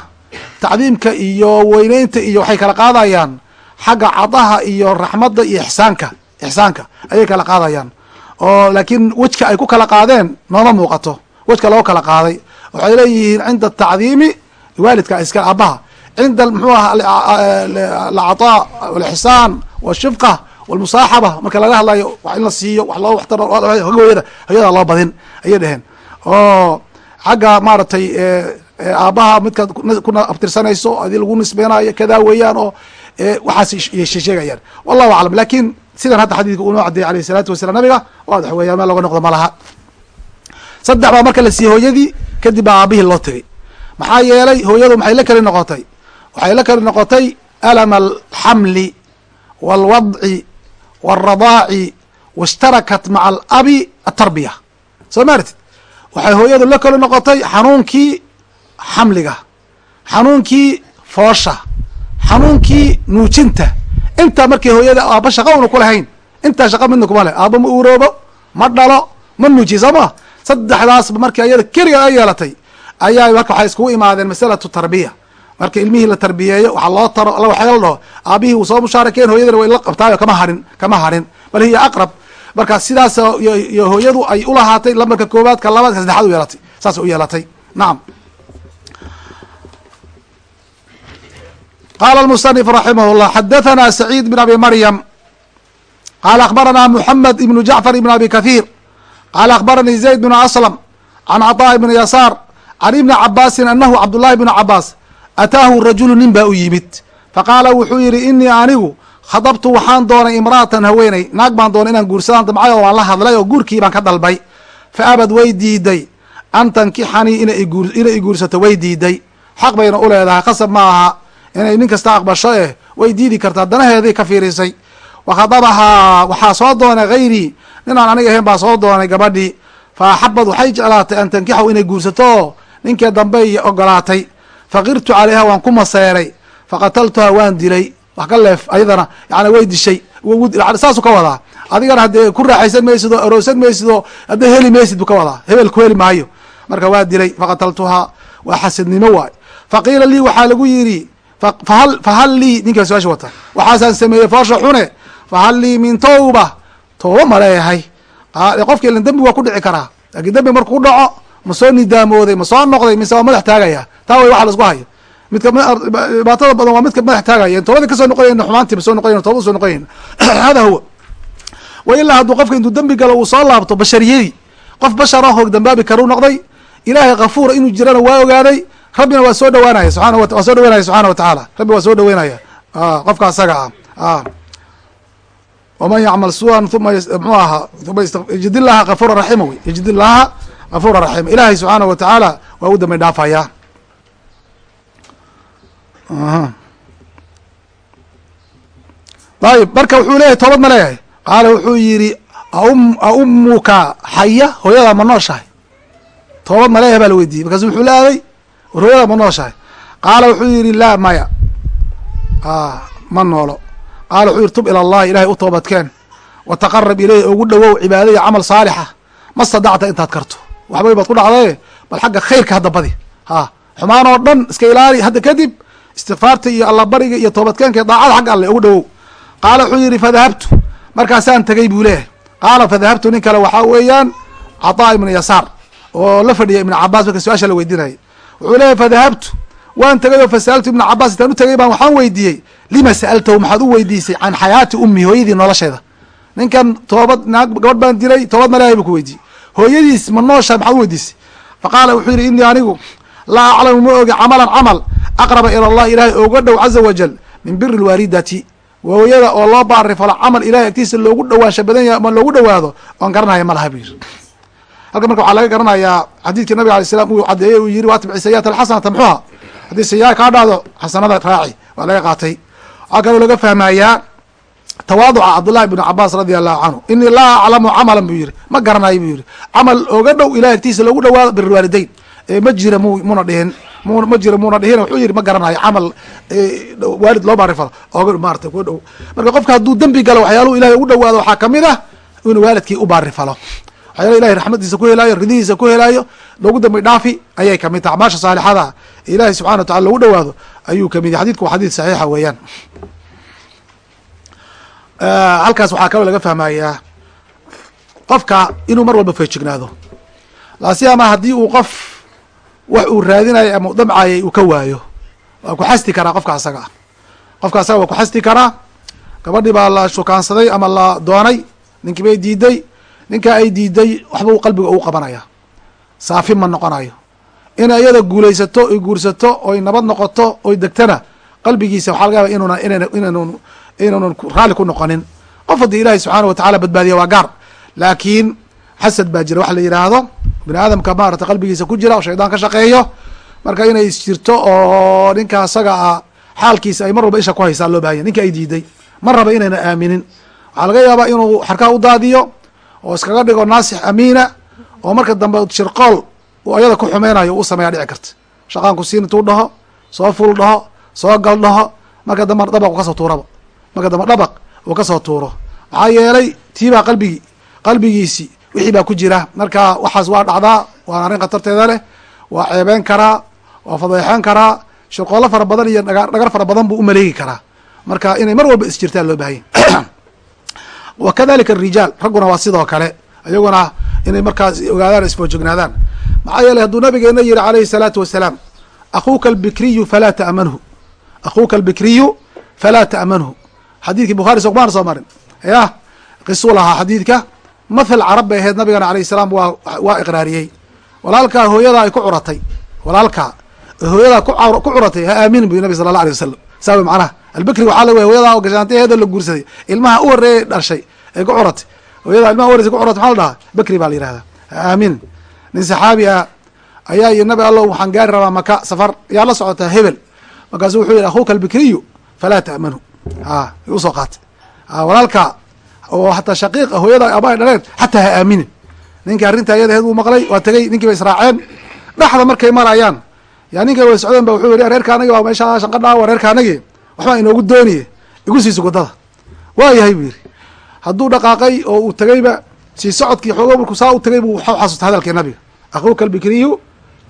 tacdiimka iyo weyneynta iyo waxay kala qaadayaan xagga cadaha iyo raxmadda iyo ixsaanka ixsaanka ayay kala qaadayaan oo laakiin wejka ay ku kala qaadeen nooma muuqato. Wejka loo kala qaaday. Waxay leeyihiin cinda atacdiimi waalidka iska aabbaha cinda mxuu aha alcataa walixsaan washifqa walmusaaxaba. Marka laga hadlayo wax in la siiyo wax loo waxtaro hooyada hooyada loo badin ayay dheheen oo xagga maaragtay aabbaha midkaad kuna abtirsanayso adii lagu nisbeynayo kadaa weeyaan oo waxaas sheegayaan. Wallahu aclam laakiin sidan hadda xadiidka unoo caddeeyay alayh isalaatu wasalaam nabiga waadax weeyaan meel loga noqdo ma laha. Saddex baa marka la siiyey hooyadii kadib baa aabihii loo tegay maxaa yeelay hooyadu maxay la keli noqotay? Waxay la keli noqotay alama alxamli walwadci wاradaaci washtarakat maca alabi atarbiya. Soo maartid waxay hooyadu la keli noqotay xanuunkii xamliga xanuunkii foosha xanuunkii nuujinta intaa markii hooyada aaba shaqa una ku lahayn intaa shaqa midna kuma leh aaba ma uuroobo ma dhalo ma nuujiye soo ma saddexdaasba markii ayada keliga a yeelatay ayaa marka waxay iskugu imaadeen masalatu tarbiya. Marka ilmihii la tarbiyeeyo waxaa loo taro waxaa la dhaho aabihii uu soo mushaarakeen hooyadana way la qabtaayo kama harin kama harin. Bal hiya aqrab. Marka sidaas iyo hooyadu ay ulahaatay lambarka koowaad ka labaad ka saddexaad u yeelatay saas u yeelatay. Nacam qala المصنف رaximh الlه xadaثna سعيid بن abi maryam qala akhbarana mحamed iبn jaعfar iبn abi kaثيir qala akhbaranii زayd بن aslم can cطاء بn yasaar can ibni cabaasin anahu cabdالlahi بn cabaas ataahu rajulu nin baa u yimid faqaala wuxuu yihi inii anigu khadabtu waxaan doonay imra'atan haweeney naag baan doonay inaan guursadaan damcayo waan la hadlay oo guurkii baan ka dalbay faabad way diiday an tankixanii inay i guursato way diiday xaq bayna u leedahay khasab ma aha inay nin kasta aqbasho eh way diidi kartaa. Danaheedii ka fiirisay. Wakhadabahaa waxaa soo doonay hayrii ninaan aniga ahayn baa soo doonay gabadhii fa axabad waxay jeclaatay an tankixahu inay guursato. Oo ninkee dambe iyo ogolaatay. Faqirtu calayha waan ku maseeray. Faqataltuha waan dilay. Wax ka leef ayadana yani way dishay. Saasu ka wadaa. Adigana haddee ku raaxaysan maysid oo aroosan maysid oo haddee heli maysid buu ka wadaa. Hebel ku heli maayo. Marka waa dilay faqataltuhaa waa xasidnimo waay. Faqiila lii waxaa lagu yidhi fahal lii ninkaa su'aasha wata. Waxaasaan sameeyey foosha xune. Fahal lii min tawba. Tooba ma leeyahay. Qofka ilan dembi waa ku dhici karaa. Laakiin dembi markuu dhaco ma soo nidaamooday ma soo noqday mise waa madax taagaya. Taa way waxa la isku hayo. Midka dhibaatada badan waa midka madax taagaya. Toobadii ka soo noqonayna xumaantii ba soo noqonayn toobada soo noqonayna hada huwa. Wa ilaa hadduu qofka intuu dembi galo uu soo laabto bashariyadii qof bashar ah hoog dambaabi karu noqday ilaahay kafuura inuu jirana waa ogaaday rabbina waa soo dhawaanaya subana waa soo dhaweynaya subxana wa tacaala rabbi waa soo dhaweynaya qofka asaga ah. Waman yacmal suan uma mxuu ahaa uma yajid illaha kafuura raxima wey yajid illaha kafuura raxima ilaahay subxaana wa tacaala waa u dambi dhaafaya. Ayib marka wuxuu leeyahay toobad ma leeyahay. Qaala wuxuu yihi aumuka xaya hooyadaa ma nooshahay. Toobad ma leeyahay baa la weydiiyey markaasu wuxuu war hooyadaa ma nooshahay qaala wuxuu yihi laa maya. Ma noolo. Qaala wuxuu yihi tub ila allahi ilahay u toobadkeen. Wataqarab ileyhi ugu dhowow cibaada iyo camal saalixa ma stadacta intaad karto. Waxbay baad ku dhacdaye bal xagga khayrka hadda badi. Ha xumaan oo dhan iska ilaali hadda kadib istikfaarta iyo allabariga iyo toobadkeenka iyo daacada xagga alle ugu dhowow. Qaala wuxuu yihi fadahabtu markaasaan tegey buu leeyahay. Qaala fadahabtu nin kale waxaa weeyaan cataa ibnu yasaar oo la fadhiya ibnu cabaas marka su'aasha la weydiinayay wuxuu leeyahy fadahabtu waan tegay oo fasa'altu ibna cabaas intaan u tegay baan waxaan weydiiyey lima sa'altahu? Maxaad u weydiisay can xayaati ummi hooyadii nolosheeda. Ninkan toobad naag gabadh baan dilay toobad malehay buu ku weydiiyey. Hooyadiis ma noosha maxaad u weydiisay. Faqaala wuxuu yidhi inii anigu laa aclamu ma ogi camalan camal aqraba ila allah ilaahay oga dhow caza wajal min biri lwaalidati hooyada oo loo baarifalo camal ilahay agtiisa loogu dhawaansha badan yahay ama loogu dhawaado oon garanaya ma laha buu yiri halkan marka waxaa laga garanayaa xadiidkii nabiga alay slam uu cadeeyey uu yihi waatbici sayiata alxasanata muxuha haddii sayaa kaa dhacdo xasanada raaci waa laga qaatay. Waxaa kaloo laga fahmayaa tawaaduca cabdullahi bn cabaas radia allahu canhu. Inii laa aclamu camalan buu yihi ma garanayo buu yihi camal oga dhow ilahay agtiisa loogu dhawaado birwaalideyn ma jira m muna dhihin. Ma jira muna dhihin. Wuxuu yihi ma garanayo camal waalid loo baarifalo oga maarata ku dhow. Marka qofka hadduu dembi galo waxyaaluhu ilahay ugu dhawaado waxaa ka mid ah inuu waalidkii u baarifalo waxyaala ilahay raxmadiisa ku helaayo ridihiisa ku helaayo. Loogu dambi dhaafi ayay ka mid tahay. Acmaasha saalixada ilahay subxana wa tacala loogu dhawaado ayuu ka mid yahy xadidku waa xadiid saxiixa weeyaan. Halkaas waxaa kaloo laga fahmayaa qofka inuu mar walba feejignaado. Laasiyama haddii uu qof wax uu raadinayo ama u damcayay uu ka waayo. Waa ku xasti karaa qofka asaga. Qofka asaga waa ku xasti karaa. Gabadhii baa la shukaansaday ama la doonay. Ninkii bay diiday ninka ay diiday waxbuu qalbiga ugu qabanaya. Saafi ma noqonayo. Inay iyada guulaysato oy guursato oy nabad noqoto oy degtana qalbigiisa waxaa laga yaaba inuna inan inanu inaynan raalli ku noqonin. Qof haddii ilaahay subxaana watacala badbaadiya waa gaar. Laakiin xasad baa jira. Waxa la yidhaahdo bini aadamka maarata qalbigiisa ku jira oo shaydaan ka shaqeeyo. Marka inay jirto oo ninka asaga ah xaalkiisa ay mar walba isha ku haysaan loo bahanya ninka ay diiday ma raba inayna aaminin. Waxaa laga yaabaa inuu xarkaa u daadiyo oo iskaga dhigo naasix amiina oo marka dambe shirqool uu ayada ku xumeynayo u sameeya dhici karta. Shaqaanku siin intuu dhaho soo ful dhaho soo gal dhaho marka dambe dabaq u ka soo tuuraba. Marka dambe dhabaq uu ka soo tuuro. Maxaa yeelay tiibaa qalbigii qalbigiisi wixii baa ku jira. Marka waxaas waa dhacdaa waana arrin khatarteeda leh waa ceebeyn karaa waa fadeexeyn karaa shirqoollo fara badan iyo dhaga dhagar fara badan buu umaleegi karaa. Marka inay mar walba isjirtaan loo bahanya wa kadalika arijaal ragguna waa sidoo kale iyaguna inay markaas ogaadaan isfoojognaadaan maxaa yeeley hadduu nabigeena yihi alayhi الsalaatu wasalaam akuuka albikriyu falaa ta'manhu. Akuuka albikriyu falaa ta'manhu. Xadiidkii bukhari sogmaan soo marin. Yah qisuu lahaa xadiidka. Mathal carab bay ahayd nabigana alayh salaam waa waa iqraariyey. Walaalkaa hooyadaa ay ku curatay. Walaalkaa hooyadaa ku curatay. Ha aaminin bu nabi sala allah alay wasalam saa wey macnaha albikri waxaa la wey hooyadaa oo gashaantay heeda la guursaday. Ilmaha u horeeyay dhashay ay ku curatay hooyadaa ilmaha u ku curatay maxaa la dhahaa? Bikri baa la yihahdaa ha aaminin nin saxaabi ah ayaa yii nabi allow waxaan gaari rabaa maka safar. Yaa la socotaa hebel. Markaasu wuxuu yihi akuuka albikriyu falaa ta'manhu. A u soo qaatay. Walaalka oo hataa shaqiiqa hooyada aba ay dhaleen xataa ha aaminin. Ninkii arrinta ayada heed uu maqlay waa tegey ninkii bay israaceen. Dhexda markay marayaan yaa ninka way socdeen ba wuxuu yihi reerka anagi baa meesha shanqadhaa waa reerka anagi waxbaa inoogu dooniye igu sii sugadada waa yahay buu yihi hadduu dhaqaaqay oo uu tegeyba sii socodkii xoogo markuu saa u tegay buu waxau xasuustay hadalkii nabiga. Akuuka albikriyu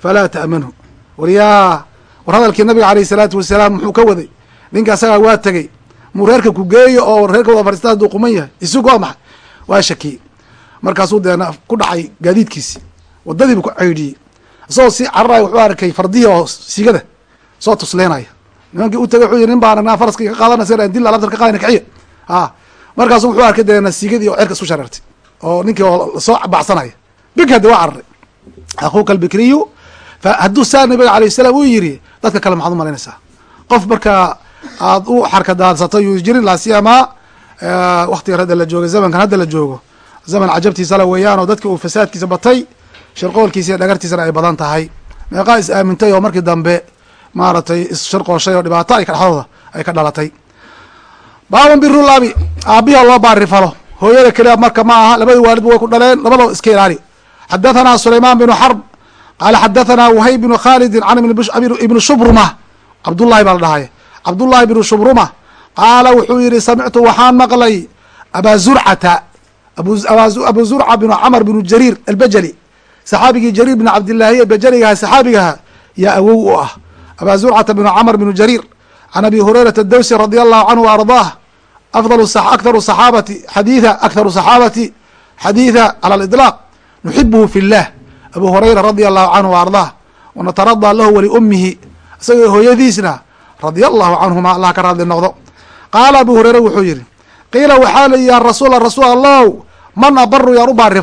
falaa ta'manhu waryaa war hadalkii nabiga alayh salaatu wasalaam muxuu ka waday. Ninka asagaa waa tegey muu reerka ku geeyo oo reerka wada fariista haduu quman yahay. Isugu waa maxay waa shakiyey markaasuu deena ku dhacay gaadiidkiisi. Wadadiibu ku ceydhiyey. Isagoo si cararayo wuxuu arkay fardihii oo sigada soo tusleenaya nimankii u tegay wuxuu yiri nin baan anaa faraskii ka qaadana si dil alabtan ka qaadana kaxiya a markaasu wuxuu arkay deena sigadii oo cerka isku shareertay oo ninkii oo soo baxsanaya big hadi waa cararay akuuka albikriyu hadduu saa nabiga alayh salaam uu yiri dadka kale maxaad umalaynaysaa qof markaa aad u xarkadaadsato yuu jirin laasiyamaa waktigan hadda la jooga zamankan hadda la joogo. Zaman cajabtiisala weeyaan oo dadka uu fasaadkiisa batay shirqoolkiisa iyo dhagartiisana ay badan tahay. Meeqaa is aamintay oo markii dambe maaragtay issharqooshay oo dhibaato ay dhexdooda ay ka dhalatay. Baaban birulabi aabiha loo baarifalo hooyada keliya marka ma aha labada waalidba way ku dhaleen labadoo iska ilaali. Xadathana sulayman binu xarb qaala xadathana wahayb binu khalidin can ibni shubruma cabdullahi baa la dhahay cabdullahi bnu shubruma qaala wuxuu yihi samictu waxaan maqlay abaa zurcata abu zurca bnu camr bnu jariir albajeli saxaabigii jariir bn cabdillaahi ee bajeligaha saxaabigaha yaa awow u ah abaa zurcata bnu camr bnu jariir can abi hurayrata dawsi radi allahu canhu ardaah akharu saxaabati xadiida akharu saxaabati xadiida cala aliطlaaq nuxibuhu fi llah abu hurayra radia allahu canhu ardaah wanataradaa lahu waliumihi isagoo hooyadiisna radia allahu canhuma allah ka raadli noqdo qaala abu hureyre wuxuu yihi qiila waxaa la ya rasuula rasuul allow man abaru yaan u baari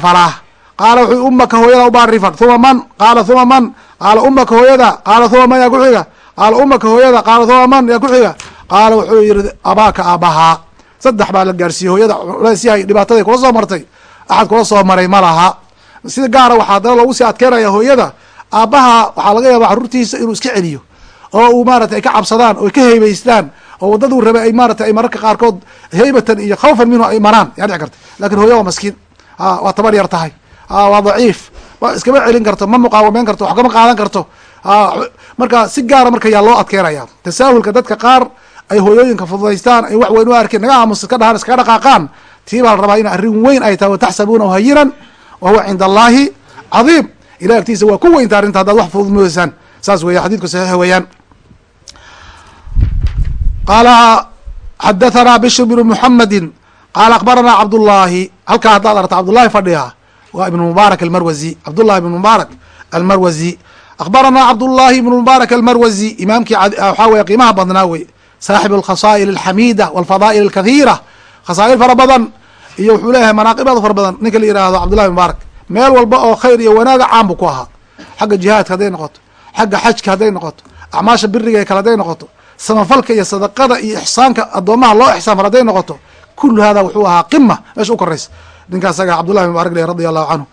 qaala wuxuu ummaka hooyada u baari fal uma man? Qaala uma man? Qaala ummaka hooyada? Qaala uma man yaa ku xiga? Qaala ummaka hooyada? Qaala uma man yaa ku xiga? Qaala wuxuu yihi abaaka aabahaa saddex baa la gaarsiiyey hooyada culeysyahay dhibaataday kula soo martay. Axad kula soo maray ma laha. Sida gaara waxaa dana lagu sii adkeynaya hooyada aabbaha waxaa laga yaaba caruurtiisa inuu iska celiyo oo uu maarata ay ka cabsadaan oo ka heybaystaan oo waddaduu rabay ay maarata ay mararka qaarkood heybatan iyo khawfan minhu ay maraan. Yaa dhici karta. Lakin hooya waa maskiin. Waa tabar yar tahay waa daciif. Iskama celin karto ma muqaawameyn karto wax kama qaadan karto. Marka si gaara marka yaa loo adkeynaya tasaahulka dadka qaar ay hooyooyinka fududaystaan ay wax weyn u arkeen naga aamus iska dhahaan iskaga dhaqaaqaan. Tii baa la rabaa in arrin weyn ay tahay wataxsabuunahu hayinan wa huwa cinda allahi cadiim. Ilah agtiisa waa ku weynta arrinta haddaad wax fudud moodeysaan saas weya xadidku saxiix weeyaan. Qaala xadathana bishr bnu muxamedi qaala akbarana cabdullaahi. Halkaa haddaad aragta cabdullahi fadhiya waa ibn mubaarak almarwazi cabdullahi ibn mubaarak almarwazi akbarana cabdullahi ibn mubaarak almarwazi imaamkii waxaa weye qiimaha badnaa wey saaxib alkhasaa'il alxamida walfadaa'il alkathiira khasaa'il fara badan iyo wuxuu leeyahay manaaqibada fara badan ninka la yihahdo cabdullahi mubaarak meel walba oo khayr iyo wanaaga caan bu ku ahaa xagga jihaadka hadday noqoto xagga xajka hadday noqoto acmaasha biriga kale hadday noqoto samafalka iyo sadaqada iyo ixsaanka addoomaha loo ixsaan fal hadday noqoto kulu hada wuxuu ahaa qima meesha u koraysa ninka asaga cabdullahi bin mubarak le radi allahu canhu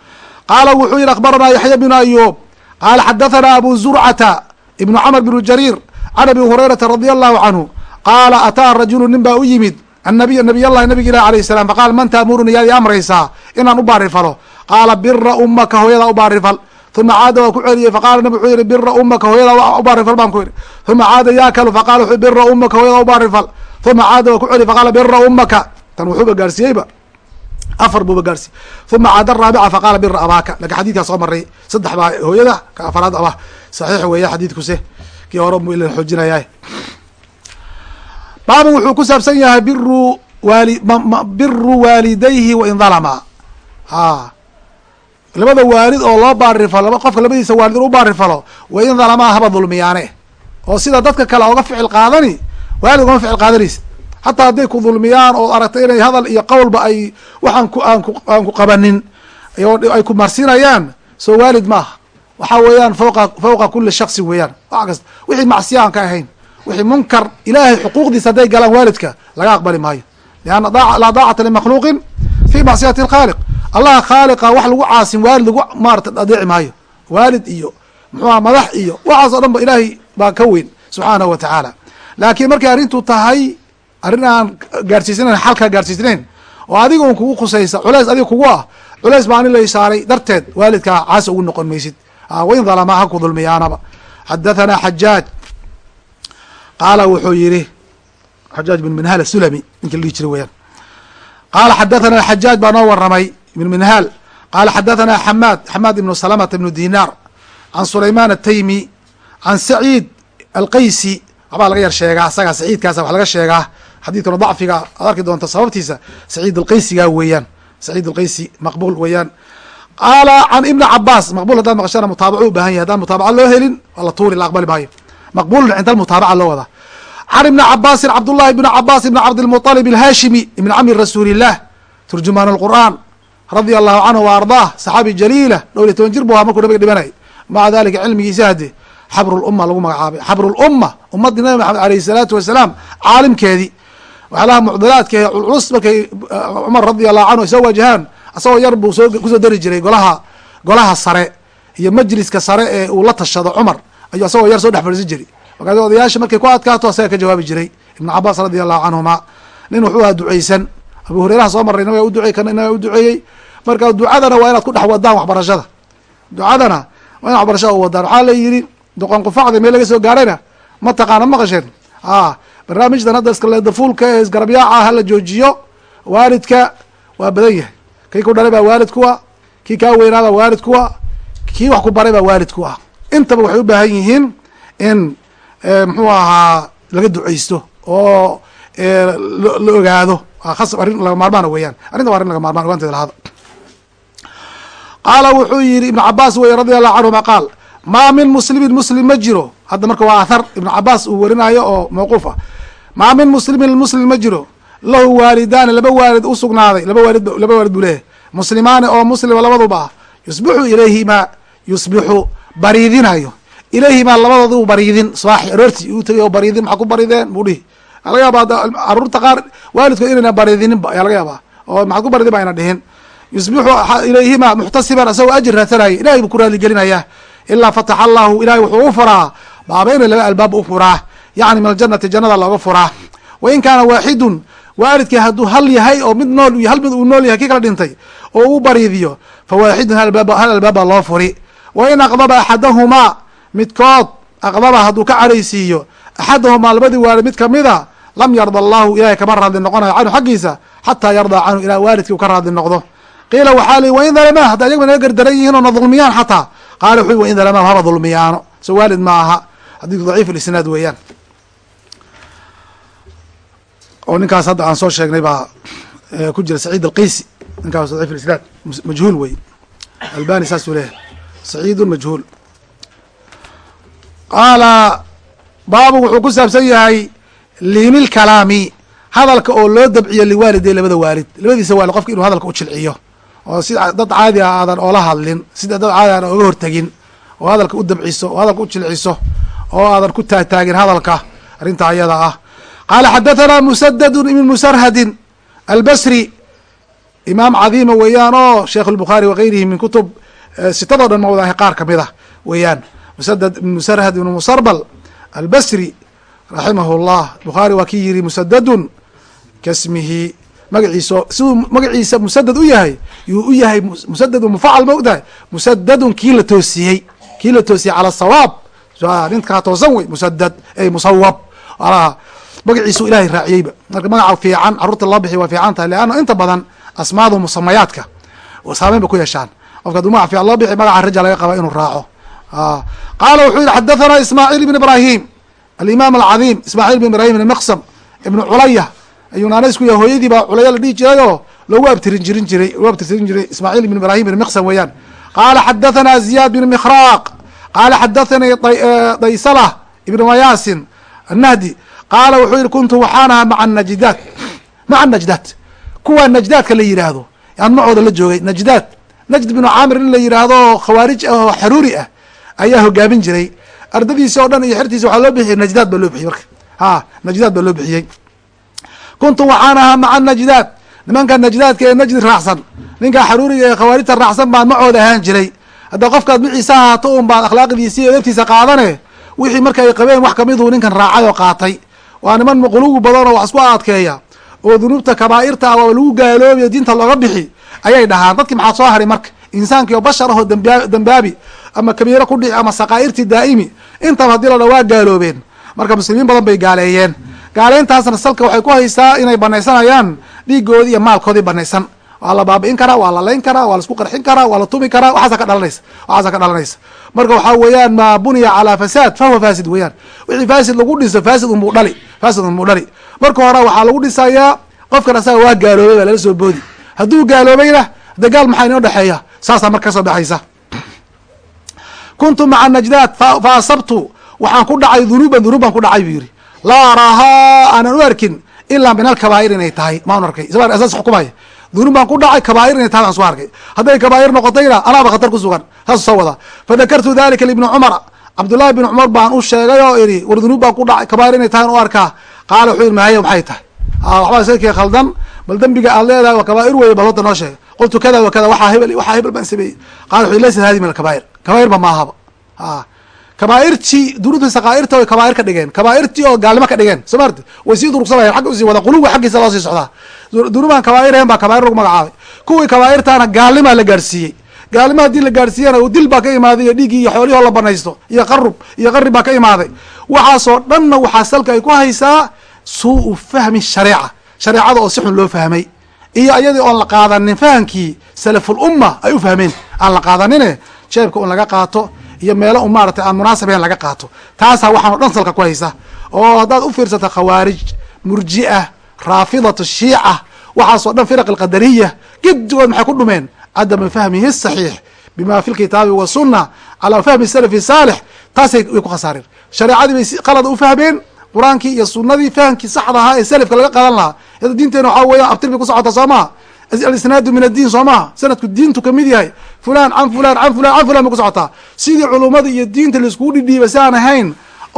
qaala wuxuu yihi akhbaranaa yaxya bnu ayub qaala xadathana abu zurcata ibnu camr bnu jariir can abi hurayrata radia allahu canhu qaala ataa rajulu nin baa u yimid nabiy allahi nabig ilah alayh salam faqaala man taamuruni yaad i amraysaa inaan u baari falo qaala bira ummaka hooyadaa u baari fal uma caada waa ku celiyey faqala nabig wuxuu yihi bira ummaka hooyadaa u baari fal baan ku yidhi. Uma caada yaa kalu faqala wuxuu bira ummaka hooyadaa u baari fal uma caada waa ku celiy faqala bira ummaka. Tan wuxuuba gaarsiiyeyba afar buuba gaarsiiyey uma caada raabica faqala bira abaaka. Lakin xadidkaa soo maray saddex baa hooyada ka afaraad abah saxiix weeya xadiidkuse kii hore mu ilan xoojinayaa. Baabun wuxuu ku saabsan yahay biru waali biru waalidayhi wain dalama a labada waalid oo loo baarifalo qofka labadiisa waalid in u baarifalo wain dalamaa haba dulmiyaane. Oo sida dadka kale oga ficil qaadani waalid ogama ficil qaadanaysa xataa hadday ku dulmiyaan oo aragtay inay hadal iyo qowlba ay waxaan aan ku qabanin ay ku marsinayaan. Soo waalid maaha waxaa weeyaan fawqa fawqa kuli shaksi weeyaan. Wax kasta wixii macsiya aan ka ahayn wixii munkar ilaahay xuquuqdiisa hadday galaan waalidka laga aqbali maayo. Lianna laa daacata limakhluuqin fi macsiyati alkhaaliq. Allaha khaaliqa wax lagu caasin waalid lagu maarata adeeci maayo. Waalid iyo muxuuha madax iyo waxaas o dhan ba ilaahay baa ka weyn subxaanahu wa tacaala laakiin markay arrintu tahay arrin aan gaarsiisnayn xalkaa gaarsiisnayn oo adiga un kugu khusaysa culays adiga kugu ah. Culays baa ani la darteed waalidkaa caasi ugu noqon maysid. Wain dalama ha ku dulmiyaanaba xadathana xajaaj qaala wuxuu yihi xajaaj bin minhaal asulami ninki la dhihi weyaan qaala xadathana xajaaj baa noo waramay ibn minhaal. Qaala xadathana xamaad xamaad ibnu salamata ibnu dinaar. Can sulayman ataymi can saciid alqaysi. Waxbaa laga yar sheegaa asagaa saciidkaasa wax laga sheegaa xadiidkuna dacfiga ad arki doonta sababtiisa saciid alqaysiga weeyaan. Saciid alqaysi maqbul weeyaan. Qaala can ibni cabaas maqbul haddaad maqashana mutaabaco u baahan yahy haddaan mutaabaca loo helin waa tuuri la aqbali maayo maqbulun cinda almutaabaca loo wadaa can ibni cabaasin cabdullahi ibni cabaas ibni cabdilmuطalib alhaashimi ibni cami rasuuli illah turjumaan alqur'aan radia allahu canhu wa ardaah saxaabi jaliila dhowr iyo toban jir bu ahaa markuu nabiga dhibanay maca dalika cilmigiisa hade xabru lagu magacaabay. Xabru lumma nabi maxamed alayhi salaatu wasalaam caalimkeedii waxyaalaha mucdilaadka ee culculus markay cumar radia allahu canhu ay soo waajahaan asagoo yar buu soo ku soo dari jiray golaha golaha sare iyo majliska sare ee uu la tashado cumar ayuu asagoo yar soo dhex fadhiisan jiray. Markaas odayaasha markay ku adkaato asaga ka jawaabi jiray ibnu cabaas radia allahu canhuma nin wuxuu ahaa duceysan abu hureyraha soo marray nabiga uducey kana nabiga u duceeyey. Marka ducadana waa inaad ku dhex wadaan waxbarashada. Ducadana waa inaad waxbarashada u wadaan. Waxaa la yidhi doqon qufacda meel laga soo gaarayna ma taqaana maqasheen a barnaamijdan hadda iskaleedafuulka ee isgarabyaaca hala joojiyo. Waalidka waa badan yahay. Kii ku dhalay baa waalid kuwa kii kaa weynaa baa waalid kuwa kii wax ku baray baa waalid ku ah. Intaba waxay u baahan yihiin in muxuu ahaa laga duceysto oo la ogaado. Khasab arrin laga maarmaana weeyaan. Arrinta waa arrin laga maarmaan ogaanteeda lahada qaala wuxuu yihi ibnu cabaas wey radi allahu canhuma qaal maa min muslimin muslim ma jiro. Hadda marka waa athar ibnu cabaas uu werinayo oo mawquuf ah. Maa min muslimin muslim ma jiro. Lahu waalidaani laba waalid u sugnaaday. Laba waalid laba waalid buu leeyahy muslimaani oo muslima labaduba ah yusbixu ilayhimaa yusbixu bariidinayo ilayhimaa labadoodu bariidin sabaaxi aroortii uu tegay oo bariidin maxaa ku barideen buu dhihi. Laga yaaba carruurta qaar waalidkood inayna bariidininba ayaa laga yaabaa. Oo maxaad ku baridin ba ayna dhihin? Yusbixu ilayhima muxtasiban isagoo ajir raadsanaya ilahay buu ku raaligelinayaa ilaa fataxa allahu ilahay wuxuu u furaa baabayna laba albaab u furaa yacni min aljanati jannada looga furaa wain kaana waaxidun waalidkii hadduu hal yahay oo mid nool hal mid uu nool yahay kii kala dhintay oo uu bariidiyo fa waaxidun hal albaab baa loo furi wain aqdaba axadahumaa midkood aqdaba hadduu ka cadhaysiiyo axadahumaa labadii waalid mid kamida lam yarda allahu ilahay kama raadli noqonayo canhu xaggiisa xataa yardaa canhu ilaa waalidkii u ka raadli noqdo qiila waxaa li wain dalamaa hadda ayaga naga gardaran yihiin oo na dulmiyaan xataa qaala wuxu wain dalamaa haba dulmiyaano so waalid ma aha xadiidku daciif lisnaad weeyaan. Oo ninkaas hadda aan soo sheegnay baa ku jira saciid alqaysi. Ninkaas daciif lisnaad majhuul wey albani saasuu leeyahay. Saciidun majhuul. Qaala baabu wuxuu ku saabsan yahay liinil kalaami hadalka oo loo dabciyo liwaaliday labada waalid. Labadiisa waalid qofka inuu hadalka u jilciyo oo si dad caadi a aadan oola hadlin sida dad caadi aadan oga hortegin oo hadalka u dabciso oo hadalka u jilciso oo aadan ku taagtaagin hadalka arrinta ayada ah. Qaala xadathana musadadun ibn musarhadin albasri. Imaam cadiima weeyaan oo sheikh lbukhaari wagayrihi min kutub sitadoo dhan mawdahi qaar ka mid ah weeyaan. Musadad ibn musarhad ibn musarbal albasri raximah llah bukhaari waa kii yiri musadadun kasmihi magaciisa siduu magaciisa musadad u yahay yuu u yahay musadadun mufacal ma ogtahay? Musadadun kii la toosiyey kii la toosiyey cala sawaab. Ninkaa toosan wey musadad ay musawab magaciisu ilahay raaciyeyba marka magaca fiican carruurta loo bixiy waa fiican tahay leanna inta badan asmaadu musamayaadka saameyn ba ku yeeshaan. Qofka haduu magac fiican loo bixi magaca raja laga qaba inuu raaco. Qaala wuxuu yihi xadathana ismaaciil ibn ibrahim alimaam alcadiim ismaaciil ibn ibrahim ibn miqsam ibnu culaya ayuu naana isku yahay hooyadii baa culaya la dhihi jiray oo loogu abtirin jirin jiray logu abtirsirin jiray ismaaciil ibn ibrahim ibn miqsam weeyaan. Qaala xadathana ziyaad bin mikhraaq qaala xadathanii daysala ibn mayaasin annahdi qaala wuxuu yihi kuntu waxaan ahaa maca najdaad maca najdaad kuwa najdaadka la yidhaahdo yaan macooda la joogay najdaad. Najd binu caamir in la yidhaahdo khawaarij ah oo xaruuri ah ayaa hogaamin jiray. Ardadiisi oo dhan iyo xertiisa waxaa loo bixiyey najdaad baa loo bixiyey marka. Ha najdaad baa loo bixiyey kuntu waxaan ahaa maca najdaad nimanka najdaadka ee najdi raacsan ninka xaruuriga ee khawaarijta raacsan baan macooda ahaan jiray hadda qofkaad maciisa ahaato un baad akhlaaqdiisi iyo edabtiisa qaadane wixii marka ay qabeen wax kamiduu ninkan raacay oo qaatay waa niman maqlugu badan oo wax isku adkeeya oo dunuubta kabaa'irta ah waa lagu gaaloobiyo diinta looga bixi ayay dhahaan dadkii maxaa soo haray marka insaankii oo bashar ahoo dambia dambaabi ama kabiiro ku dhici ama sakaa'irtii daa'imi intaba haddii la dha waa gaaloobeen marka muslimiin badan bay gaaleeyeen gaaleyntaasna salka waxay ku haysaa inay banaysanayaan dhiigoodii iyo maalkoodii banaysan. Waa la baabi'in karaa waa la layn karaa waa la isku qarxin karaa waa la tumi karaa waxaasa ka dhalanaysa waxaasa ka dhalanaysa. Marka waxaa weeyaan maa buniya calaa fasaad fahuwa faasid weeyaan. Wixii faasid lagu dhiso faasid unbuu dhali faasid unbuu dhali. Marka hore waxaa lagu dhisayaa qofkan asaga waa gaaloobay baa lala soo boodi. Hadduu gaaloobayna de gaal maxaa inoo dhexeeya saasaa marka ka soo baxaysa kuntu maca najdaad fa asabtu waxaan ku dhacay dunuuban dunuub baan ku dhacay buu yidhi laa araahaa aanan u arkin ilaa min alkabaa'ir inay tahay. Maan arkay. Saas xukumaya dunuub baan ku dhacay kabaa'ir inay tahay baan soo arkay. Hadday kabaa'ir noqotayna anaaba khatar ku sugan. Saasuu soo wadaa fadakartu dalika libni cumara cabdullahi bin cumar baan u sheegay oo idhi war dunuub baan ku dhacay kabaa'ir inay tahay u arkaa. Qaala wuxuu yidhi mahaya maxay tahay? Waxbaa sakii khaldan bal dembiga aad leedahay waa kabaa'ir weye bal noo sheegay. Qultu kada wa kada waxaa hebel waxaa hebel baan sameeyey. Qala wuxu laysa hadi min alkabaa'ir. Kabaa'ir ba maahaba a kabaa'irtii dunuubta sakaa'irta way kabaa'ir ka dhigeen kabaa'irtii oo gaalnimo ka dhigeen soo maarti way sii durugsanayaan xagga u sii wada quluga xaggiisa loo sii socdaa. Dunuubaan kabaa'ireen baa kabaa'ir lagu magacaabay kuwii kabaa'irtaana gaalnimaa la gaarsiiyey. Gaalnimo haddii la gaarsiiyana dil baa ka imaaday iyo dhiiggii iyo xoolihii oo la banaysto iyo qarub iyo qarib baa ka imaaday. Waxaasoo dhanna waxaa salka ay ku haysaa suu fahmi shareeca shareecada oo si xun loo fahmay. Iyo iyadii oon la qaadanin fahamkii salaful umma ay u fahmeen aan la qaadanine jeebka un laga qaato iyo meelo un maaratay aan munaasabeen laga qaato. Taasaa waxaan o dhan salka ku haysa oo haddaad u fiirsata khawaarij murji'a raafidatu shiica waxaasoo dhan firaq alqadariya gedigood maxay ku dhumeen? Cadama fahmihi saxiix bima fi lkitaabi wasunna calaa fahmi salafi saalix taasay way ku khasaareen shareecadii bay si qalada u fahmeen qur'aankii iyo sunadii fahamkii saxda ahaa ee selafka laga qadan lahaa. Yada diinteena waxaa weya abtir bay ku socota soo maha alisnaadu min addiin soo maha sanadku diintu ka mid yahay fulan can fulan can fulan can fulan bay ku socotaa. Sidii culummada iyo diinta laiskugu dhidhiiba si aan ahayn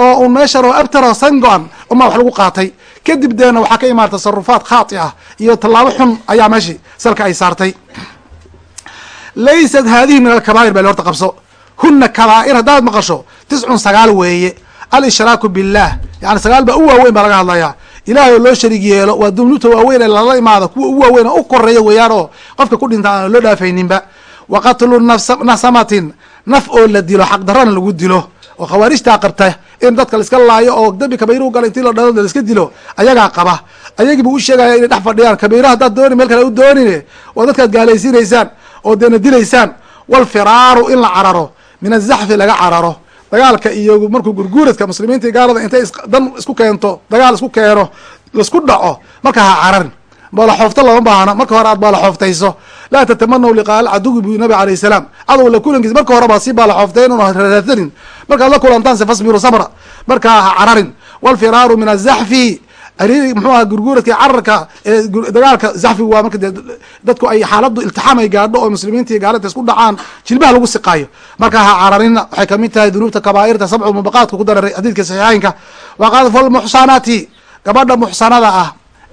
oo un meeshan oo abtaro san go-an umaa wax lagu qaatay. Kadib deena waxaa ka imaan tasarufaat khaati ah iyo tallaabo xun ayaa meeshii salka ay saartay. Laysat haadihi min alkabaa'ir bal horta qabso. Huna kabaa'ir haddaad maqasho tiscun sagaal weeye. Alishraaku billah yani sagaal baa u waaweyn baa laga hadlayaa. Ilahay oo loo shariig yeelo waa dunuubta waaweyn ee lala imaada kuwa u waaweyn oo u koreeya weeyaan oo qofka ku dhinta aan loo dhaafayninba wa qatlu nasamatin naf oo la dilo xaq darana lagu dilo oo khawaarijtaa qabta in dadka laiska laayo oo dambi kabayru gala intii la dhalo laiska dilo ayagaa qaba. Ayagii buu u sheegaya inay dhex fadhiyaan kabayra haddaad dooni meel kale u doonine waa dadkaad gaalaysiinaysaan oo deena dilaysaan walfiraaru in la cararo min azaxfi laga cararo. Dagaalka iyo markuu gurguuradka muslimiinta gaalada intay dan isku keento dagaal isku keeno la isku dhaco marka ha cararin baalaxoofto lama baahna. Marka hore aad baalaxooftayso laa tatamanaw liqaa alcaduwi bu nabi alayh salaam. Cadow la kulankiis marka hore baa sii baalaxooftayn un raadsanin markaad la kulantaanse fasbiru sabra. Markaa ha cararin. Walfiraaru min azaxfi muxuu aha gurguuradka cararka ee dagaalka zaxfigu waa marka dee dadku ay xaaladdu iltixaam gaadho oo muslimiinta iyo isku dhacaan jilbaha lagu siqaayo. Marka ha cararina waxay ka mid tahay dunuubta kabaa'irta sabcu mubaqaadka ku dararay xadiidka saxiixeynka wa qadfu lmuxsanaati gabadha muxsanada ah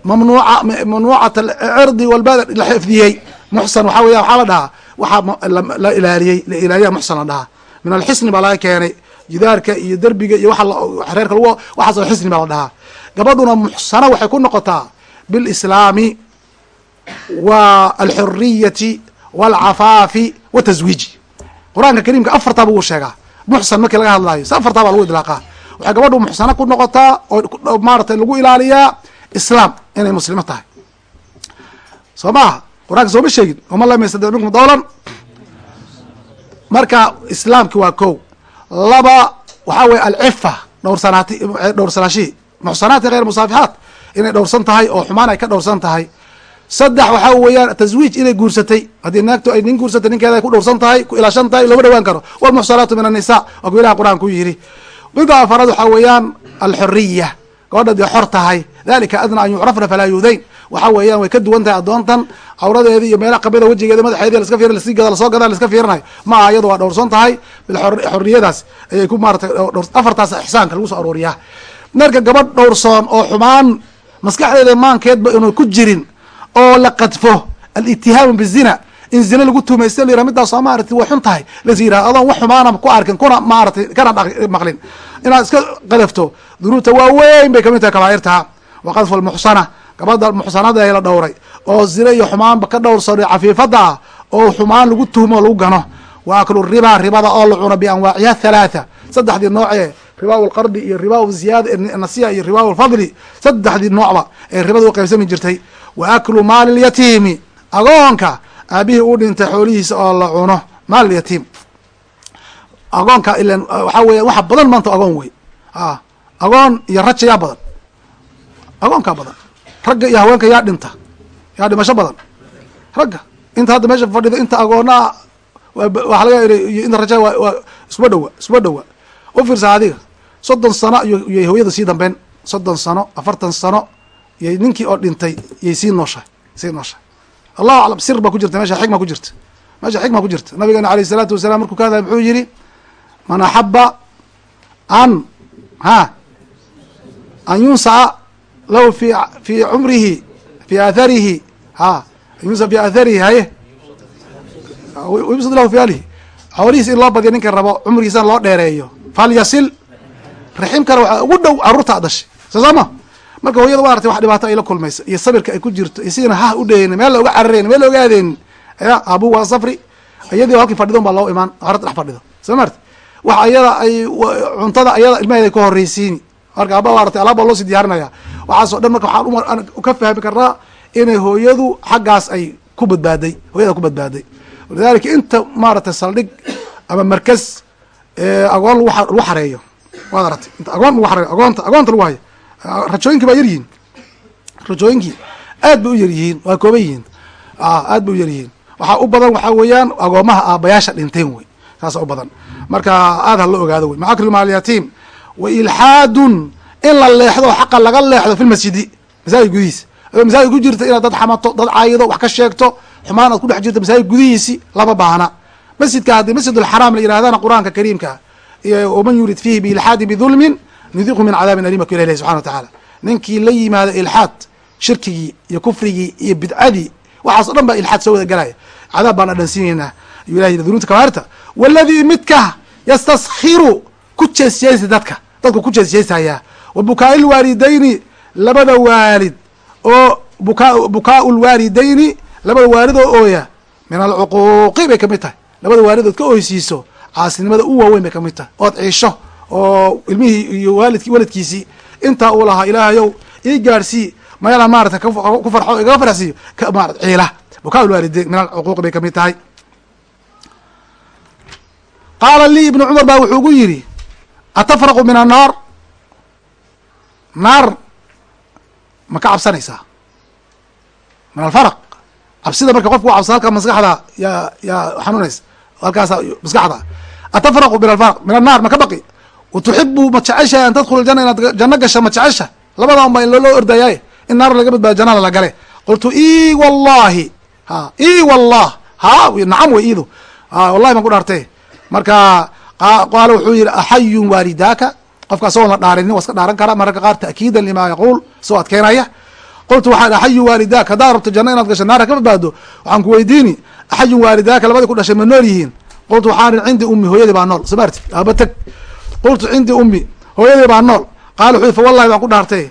mamnuucat alcirdi walbad la xifdiyey muxsan waxaa weya waxaa la dhahaa waxaa la ilaaliyey la ilaaliya muxsan la dhahaa. Min alxisni baa laga keenay jidaarka iyo derbiga iyo waa reerka lagu waxaas oo xisni baa la dhahaa. Gabadhuna muxsano waxay ku noqotaa bilislaami wa alxuriyati walcafaafi wataswiiji qur'aanka kariimka afartaa buu sheegaa muxsan markii laga hadlaayo si afartaa baa lagu idlaaqaa. Waxay gabadhu muxsano ku noqotaa oo maaratay lagu ilaaliyaa islaam inay muslimo tahay. Soo maha qur'aanka sooma sheegin? Waman lam yastadic minkum marka islaamki waa ko laba waxaa weye alcifa dhowrsanaati dhowrsanaashihii muxsanaati hayr musaafixaat inay dhowrsan tahay oo xumaan ay ka dhowrsan tahay. Saddex waxaa weeyaan taswiij inay guursatay. Haddii naagtu ay nin guursatay ninkeeda ku dhowrsan tahay ku ilaashan tahay looma dhawaan karo. Walmuxsanaatu min annisa waa ku ilaha qur'aan ku yidhi. Mida afaraad waxaa weeyaan alxuriya gabadha dee xor tahay dalika adna an yucrafna falaa yuudayn waxa weeyaan way ka duwan tahay addoontan. Cawradeedi iyo meela qabida wejigeeda madaxeedi laska fiir la sii gada la soo gada laska fiirinayo ma aha iyadu waa dhowrsan tahay. Xoriyadaas ayay ku maaratay afartaas ixsaanka lagu soo arooriyaa. Marka gabadh dhowrsoon oo xumaan maskaxdeeda maankeedba inu ku jirin oo la qadfo alitihaamu bizina. In zina lagu tumaysta la yiraha midaas soo maarata way xun tahay. Las yiraha adoon wax xumaana ku arkin kuna maaratay kana maqlin. Inaad iska qadafto dunuubta waaweyn bay ka mid tahay kabaa'irtaa wa qadfu almuxsana gabadha muxsanada ee la dhowray oo zina iyo xumaanba ka dhowrsan cafiifada ah oo xumaan lagu tuhmo lagu gano wa aklu riba ribada oo la cuno bianwaaciha thalaatha saddexdii noocee riba lqardi iyo riba ziyaada iyo riba lfadli saddexdii noocba ee ribada u qaybsami jirtay wa aklu maali lyatiimi agoonka aabihii u dhintay xoolihiisa oo la cuno maal yatiim agoonka ilan waxaa weya waxa badan maanta agoon wey agoon iyo raja yaa badan agoonkaa badan. Ragga iyo haweenka yaa dhinta. Yaa dhimasho badan. Ragga inta hadda meesha fadhida inta agoonaa waa laga inta raja waa isuma dhowa isuma dhowa u fiirsa adiga soddon sano iyoy hooyada sii dambeyn. Soddon sano afartan sano iyo ninkii oo dhintay yay sii nooshahay sii nooshahay allahu aclam sir baa ku jirta meesha xikma ku jirta. Meesha xikma ku jirta. Nabigeena alayh isalaatu wasalaam markuu ka muxuu yihi man axaba an ha an yunsaca lahu fi fi cumrihi fi atharihi. Ha yunsa fi atharihi haye? Yubsad lahu fi alihi xoolihiis in loo badiyo ninka rabo cumrigiisana loo dheereeyo. Falyasil raximkana waxaa ugu dhow caruurtaa dhashay. Soo soo ma marka hooyada wa artay wax dhibaato ay la kulmayso iyo sabirka ay ku jirto iyo sigana hah u dheheyni meel looga cararayn meel looga aadeynin ya abu waa safri iyadii halkii fadhidon baa loo imaan horta dhex fadhido. Soo maarti wax ayada ay cuntada ayada ilmaheeda ka horreysiini marka aba waaratay alaab loo sii diyaarinaya waxaasoo dhan marka waxaan ka fahmi karnaa inay hooyadu xaggaas ay ku badbaaday hooyada ku badbaaday. Walidalika inta maaratay saldhig ama markas agoon lagu xareeyo. Waad aratay inta agoon lagu xareeyo agoonta agoonta lagu hayo. Rajooyinkii baa yar rajooyinkii aad bay u yar waa kooban yihiin. Aad bay u yar waxaa u badan waxaa weeyaan agoomaha aabayaasha dhinteen wey saasa u badan. Marka aad ha la ogaado wey macakri maalyatiim wa ilxaadun in la leexdo xaqa laga leexdo fi lmasjidi masaajid gudihiisa. Adoo masaajid ku jirta inaad dad xamato dad caayido wax ka sheegto xumaan aad ku dhex jirto masaajid gudihiisi lama baahna. Masjidka haddii masjid alxaraam la yirahdana qur'aanka kariimka waman yurid fiihi biilxaadi bidulmin nudiqu min cadaabin alim ku ilah ilahi subxana wa tacaala ninkii la yimaado ilxaad shirkigii iyo kufrigii iyo bidcadii waxaas dhan baa ilxaad soo wada galaya. Cadaab baan adhansiinaynaa ayuu ilahi dunuubta kabaarta waladii midka yastaskhiru ku jeesjeesa dadka dadku ku jeesjeesayaa wa bukaai lwaalidayni labada waalid oo buka bukaau lwaalidayni labada waalid oo ooya min alcuquuqi bay ka mid tahay. Labada waalid ood ka oysiiso caasinimada u waaweyn bay ka mid tahay. Ood ciisho oo ilmihii iyo waalidki waladkiisii intaa uu lahaa ilaahayow ii gaadhsii meelaan maarata ku farxo igaga farxsiiyo. Marat ciila. Bukaa lwaalideyn min alcuquuqi bay ka mid tahay. Qaala lii ibnu cumar baa wuxuu gu yidhi atafraqu min annaar naar ma ka cabsanaysaa min alfaraq cabsida marka qofku cabsa halka maskaxda yaa yaa xanuunaysa halkaasa maskaxda atafraqu min alfaraq min annaar ma ka baqi wa tuxibu ma jeceshahay an tadkhula jana inaad janno gasha ma jecesha labadan ba loo ordayaaye in naar laga badbaado jannada la gale qultu i wallahi ha i wallah ha nacam wey iidu wallahi baan ku dhaartay marka qaala wuxuu yihi axayun waalidaaka qofka asagoon la dhaarinin waa iska dhaaran karaa mararka qaar ta'kiidan lima yaquul isagoo adkeynaya qultu waxaan axayu waalidaaka haddaad rabto janno inaad gasho naara ka badbaado waxaan ku weydiini axayun waalidaaka labadii ku dhashay ma nool yihiin qultu waxaan cindi ummi hooyadii baa nool soo maarti aaba teg qultu cindi ummi hooyadii baa nool qaala wuxuu yihi fa wallahi baan ku dhaartay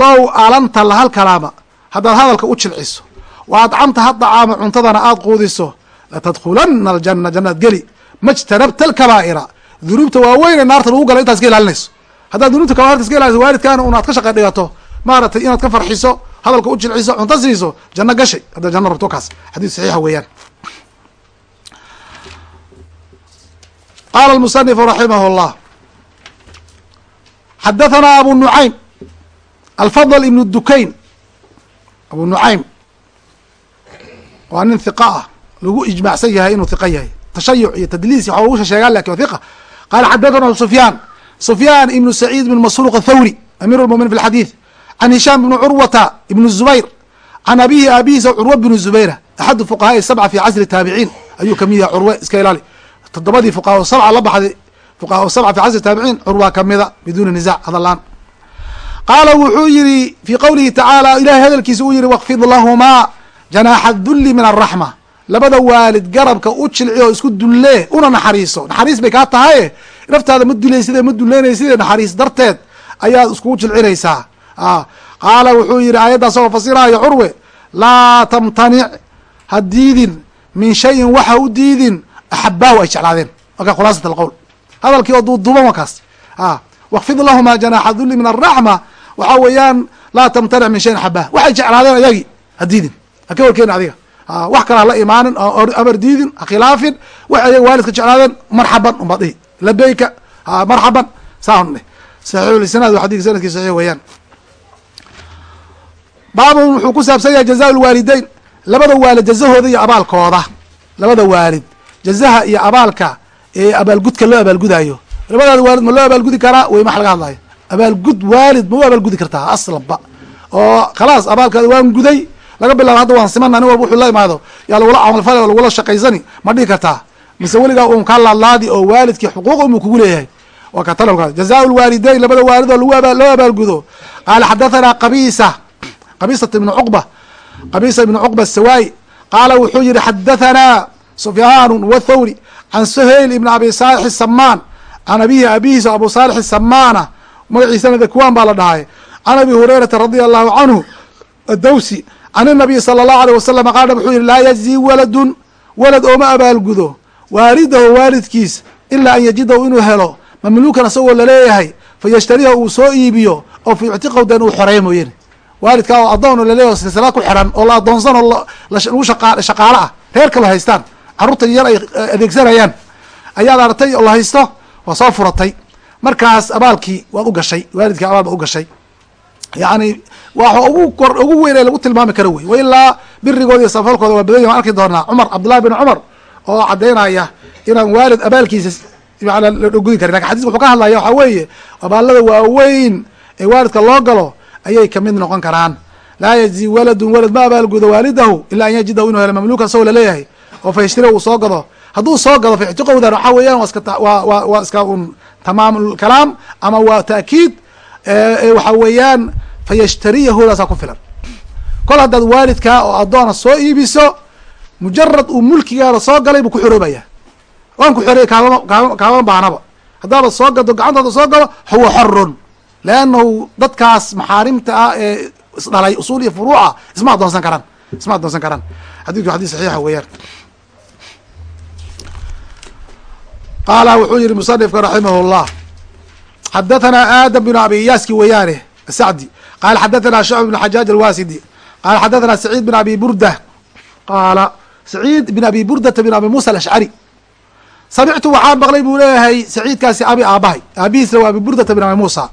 low alanta lahal kalaama haddaad hadalka u jilciso wa adcamta ha dacaama cuntadana aad quudiso latadkhulana aljanna jannaad geli majtanabta alkabaa'ira dunuubta waaweyne naarta lagu gala intaas ka ilaalinayso. Haddaad dunuubta kabairta iska ilalinayso waalidkaana un aad ka shaqa dhigato maaragtay inaad ka farxiso hadalka u jilciso cunto siiso janno gashay. Haddaad janno rabto kaas. Xadiis saxiixa weeyaan. Qaala almusanifu raximah llah xadathana abu nucaym alfadl ibn dukayn. Abu nucaym waa nin hiqa ah lagu ijmaacsan yahay inuu hiqa yahay tashayuc iyo tadliis waxa lagu sheegaan laakiin wa hiqa qaala xadathana sufyaan sufyaan ibnu saciid ibn masruq athawri amiir lmuminin fi lxadiid can hishaam ibni curwata ibn zubayr can abihi aabihiisa curwa bnu zubayra axadu fuqahaai sabca fi casri taabiciin ayuu ka mid yahay curwe iska ilaali toddobadii fuqaha sabca la baxday fuqaha sabca fi casri taabiciin curwa kamida biduuni nizac hadallaan qaala wuxuu yihi fii qowlihi tacaala ilahay hadalkiisa uu yihi wkfid lahumaa janaaxa dulli min araxma labada waalid garabka u jilci oo isku dullee una naxariiso. Naxariis bay kaa tahaye naftaada ma dilaysid ma duleynaysid naxariis darteed ayaad iskugu jilcinaysaa. Qaala wuxuu yihi aayaddaas oo fasiraayo curwe laa tamtanic ha diidin. Min shayin waxa u diidin axabaahu ay jeclaadeen. Marka khulaasat alqowl hadalkii oo duuduuban wakaas wakfid lahuma janaaxa dulli min araxma waxaa weeyaan laa tamtanic min shayin axabah waxay jeclaadeen ayagi ha diidin. Ha ka warkeeni adiga wax kale hala imaanin amar diidin ha khilaafin waxay ayaga waalidka jeclaadeen marxaban unbaad dhihi. Labeyka marxaban saan dheh saxiixulisnaad xadidka sannadkii saxiix weeyaan. Baabun wuxuu ku saabsan yahay jazaa lwaalideyn labada waalid jazahooda iyo abaalkooda. Labada waalid jazaha iyo abaalka ee abaalgudka loo abaalgudayo labadaada waalid ma loo abaalgudi karaa? Wey max laga hadlayo abaalgud waalid ma u abaalgudi kartaa aslaba. Oo khalaas abaalkaada waan guday laga bilaabo hadda waan simana nin walba wuxuu la imaado yaa lagula camalfali oo lagula shaqaysani ma dhihi kartaa. Mise weligaa un kaa laadlaadi oo waalidkii xuquuq umuu kugu leeyahay. Waa ka talabka. Jazaa lwaalideyn labada waalid oo loo abaalgudo. Qaala xadathana qabisa qabisat ibnu cuqba qabisa ibnu cuqba asawaayi qaala wuxuu yihi xadathana sufyaanu wathawri can suhayl ibn abi saalix samaan can abihi abihiisa abu saalix samaana magaciisana dakwaan baa la dhahay. Can abi hurayrata radia allahu canhu adawsi can inabiyi sala allahu aleyh wasalam qaala wuxuu yihi laa yajzi waladun walad ooma abaalgudo waalidahu waalidkiis ilaa an yajidahu inuu helo. Mamluukan isagoo la leeyahay fayashtariha uu soo iibiyo oo fa yuctiqahu den uu xoreeya mooyane waalidkaa oo addoon laleeyahy silsila ku xiran oo la addoonsan oo lagu shaqaalo ah reer kala haystaan carruurta yar ay adeegsanayaan ayaad aragtay oo la haysto waa soo furatay. Markaas abaalkii waad u gashay waalidkii abaal baad u gashay yacni waxa ugu ugu weyn ee lagu tilmaami karo wey wa ilaa birigooda iyo safalkooda waa badan yahi waan arki doonaa cumar cabdullahi bin cumar oo caddaynaya inaan waalid abaalkiisa maana la gudi karin. Lakin xadisku wuxuu ka hadlaya waxaa weeye abaalada waaweyn ee waalidka loo galo ayay ka mid noqon karaan. Laa yajzi waladun walad ma abaalgudo waalidahu ilaa an yajidahu inuu helo mamluukan saw la leeyahay oo fayshtira uu soo gado. Hadduu soo gado faixtiqowdan waxaa weeyaan waa iska wa waa iska un tamaam kalaam ama waa ta'kiid waxa weeyaan fayashtariyahudaasa ku filan. Kol haddaad waalidkaa oo addoona soo iibiso mujarad uu mulkigaada soo galay buu ku xoroobaya waan ku xoreeyay kaagama kaagama baahnaba haddaaba soo gado gacantaada soo galo huwa xorun leannahu dadkaas maxaarimta ah ee isdhalay usuul iyo furuuca isma addoonsan karaan isma addoonsan karaan. Xadidku xadis saxiixa weeyaan. Qaala wuxuu yihi musanifka raximah llah xadathana aadam bn abi iyaaski weeyaane asacdi qala xadathana shucb bn xajaaj alwasidi qala xadathana saciid bin abi burda qaala saciid bin abi burdata bin abi musa alashcari samictu waxaan maqlay buu leeyahay saciidkaasi abi aabahay aabihiisna waa abi burdata bin abi muusa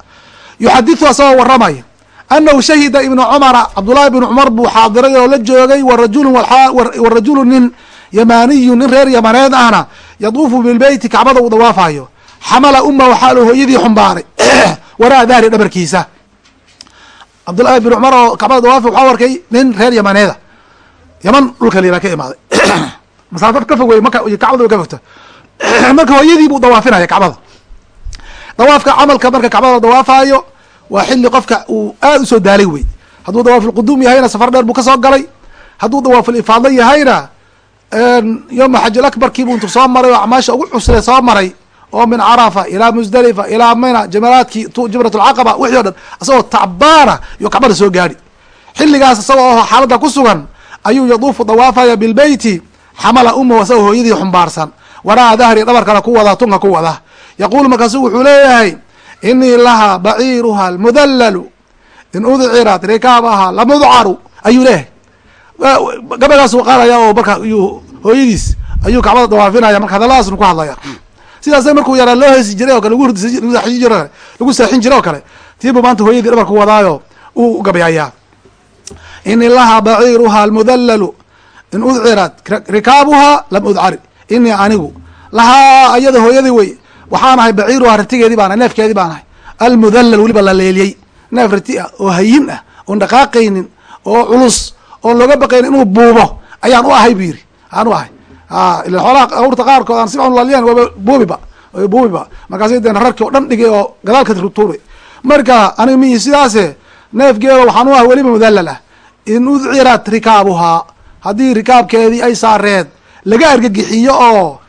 yuxadiثu asagoo waramaya anahu shahida ibnu cumara cabdullahi bn cumar buu xaadiray oo la joogay warajulu nin yamaniyu nin reer yamaneed ahna yaduufu bilbeyti kacbada uu dawaafayo xamala umahu xaalu hooyadii xumbaaray waraa dahri dhabarkiisa. Cabdullahi bin cumar oo kacbada dawaafa waxaa arkay nin reer yamaneeda. Yaman dhulka liraa ka imaaday. Masaafad ka fog wey maka kacbada ka fogta marka hooyadii buu dawaafinaya kacbada. Dawaafka camalka marka kacbada dawaafayo waa xilli qofka uu aad u soo daalay wey hadduu dawaafulquduum yahayna safar dheer buu ka soo galay. Hadduu dawaaful-ifaadlo yahayna yoma xajil akbarkiibuu intuu soo maray oo acmaasha ugu cusre soo maray oo min carafa ilaa musdalifa ilaa mina jamaraadkii jimrat lcaqaba wixii o dhan isagoo tacbaana iyo kacbada soo gaadhi xilligaas isagoo oo xaaladda ku sugan ayuu yaduufu dawaafaya bilbeyti xamala umahu isagoo hooyadii xumbaarsan. Waraa dahri dhabarkana ku wada tunka ku wada yaquulu markaasu wuxuu leeyahay inii lahaa baciiruha almudallalu in udcirat rikaabaha lamudcaru ayuu leeyahay. Gabadhaasuu qaadaya oo marka yuu hooyadiis ayuu kacbada dawaafinaya marka hadalladaasnu ku hadlaya sidaasa markuu yaraa loo heesi jiray o kale lagu saaxin jiray oo kale tiibuu maanta hooyadii dhabarku wadaayo uu gabayayaa ini lahaa baciiruha almudallalu in udcirat rikaabuha lam udcari inii anigu lahaa ayada hooyadii wey waxaan ahay baciiruha ratigeedii baan ahay neefkeedii baan ahay. Almudallal weliba la leeliyey. Neef rati ah oo hayin ah oon dhaqaaqaynin oo culus oon looga baqaynin inuu buubo ayaan u ahay bu yiri aan u ahay ila xoolaha awrta qaarkood aan si fiican ulaaliyaan waaba buubiba buubiba markaas deen rarki oo dhan dhigay oo gadaalka tuuray. Marka aniga miyi sidaase neefgeeda waxaan u ahay weliba mudallal ah. In udcirat rikaabuhaa haddii rikaabkeedii ay saareed laga argagixiyo oo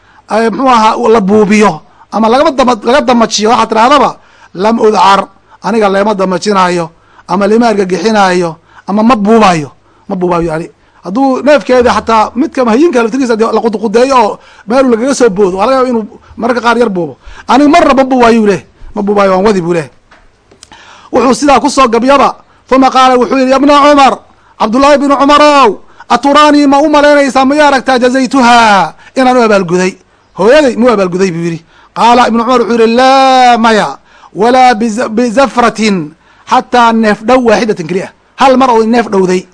muxuu ahaa la buubiyo ama lagama laga damajiyo waxaa tirahdaba lam udcar aniga lema damajinaayo ama lima argagixinaayo ama ma buubayo ma buubayo yani hadduu neefkeeda xataa midka mahayinka laftirkiisa laquduqudeeyo oo meelu lagaga soo boodo waa laga yaaba inuu mararka qaar yar buubo. Aniga marna ma buubayu leh ma buubayo waan wadi buu leh. Wuxuu sidaa ku soo gabyaba uma qaala wuxuu yihi yabna cumar cabdullaahi bnu cumarow aturaanii ma u malaynaysaa? Maya aragtaa jazaytuha inaan u abaalguday? Hooyaday mu abaalguday buu yidhi. Qaala ibnu cumar wuxuu yihi laa maya walaa bizafratin xataa neef dhow waaxidatin keliya. Hal mar oo neef dhowday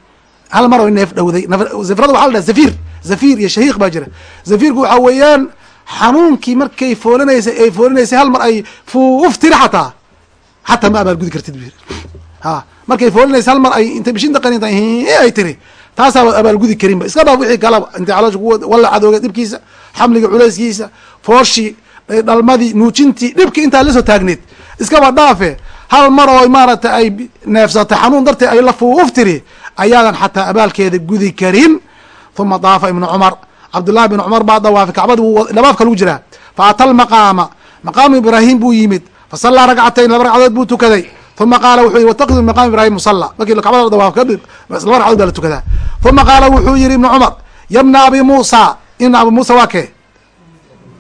hal mar oo neef dhowday. Zafrada waxa la dhaha zafir. Zafir iyo shahiiq baa jira. Zafirku waxaa weeyaan xanuunkii markay foolinaysay ay foolinaysay hal mar ay fuuf tiri xataa. Xataa ma abaalgudi kartid bu yiri ha markay foolinaysay hal mar ay intay bishinta qaninta ay tiri. Taasaaba abaalgudi karinba iska dhaaf wixii kalaba intay caloosha walla cadooga dhibkiisa xamliga culayskiisa fooshii dhalmadii nuujintii dhibkii intaa la soo taagneed. Iskaba dhaafe hal mar oo maaragtay ay neefsatay xanuun darteed ay la tiri ayaadan xataa abaalkeeda gudi karin. Uma daafa ibnu cumar. Cabdullahi bn cumar baa dawaafay kacbadi labaafka lagu jiraa. Fa ata lmaqaama maqaamu ibraahim buu yimid. Fasallaa ragcatayn laba ragcadood buu tukaday. Uma qaala wuxuu yihi watakidu maqaam ibrahim musala markii kacbada dawaaf kadhib laba ragcadood baa la tukadaa. Uma qaala wuxuu yihi ibnu cumar yabna abi muusa. Ibna abi muusa waa kee?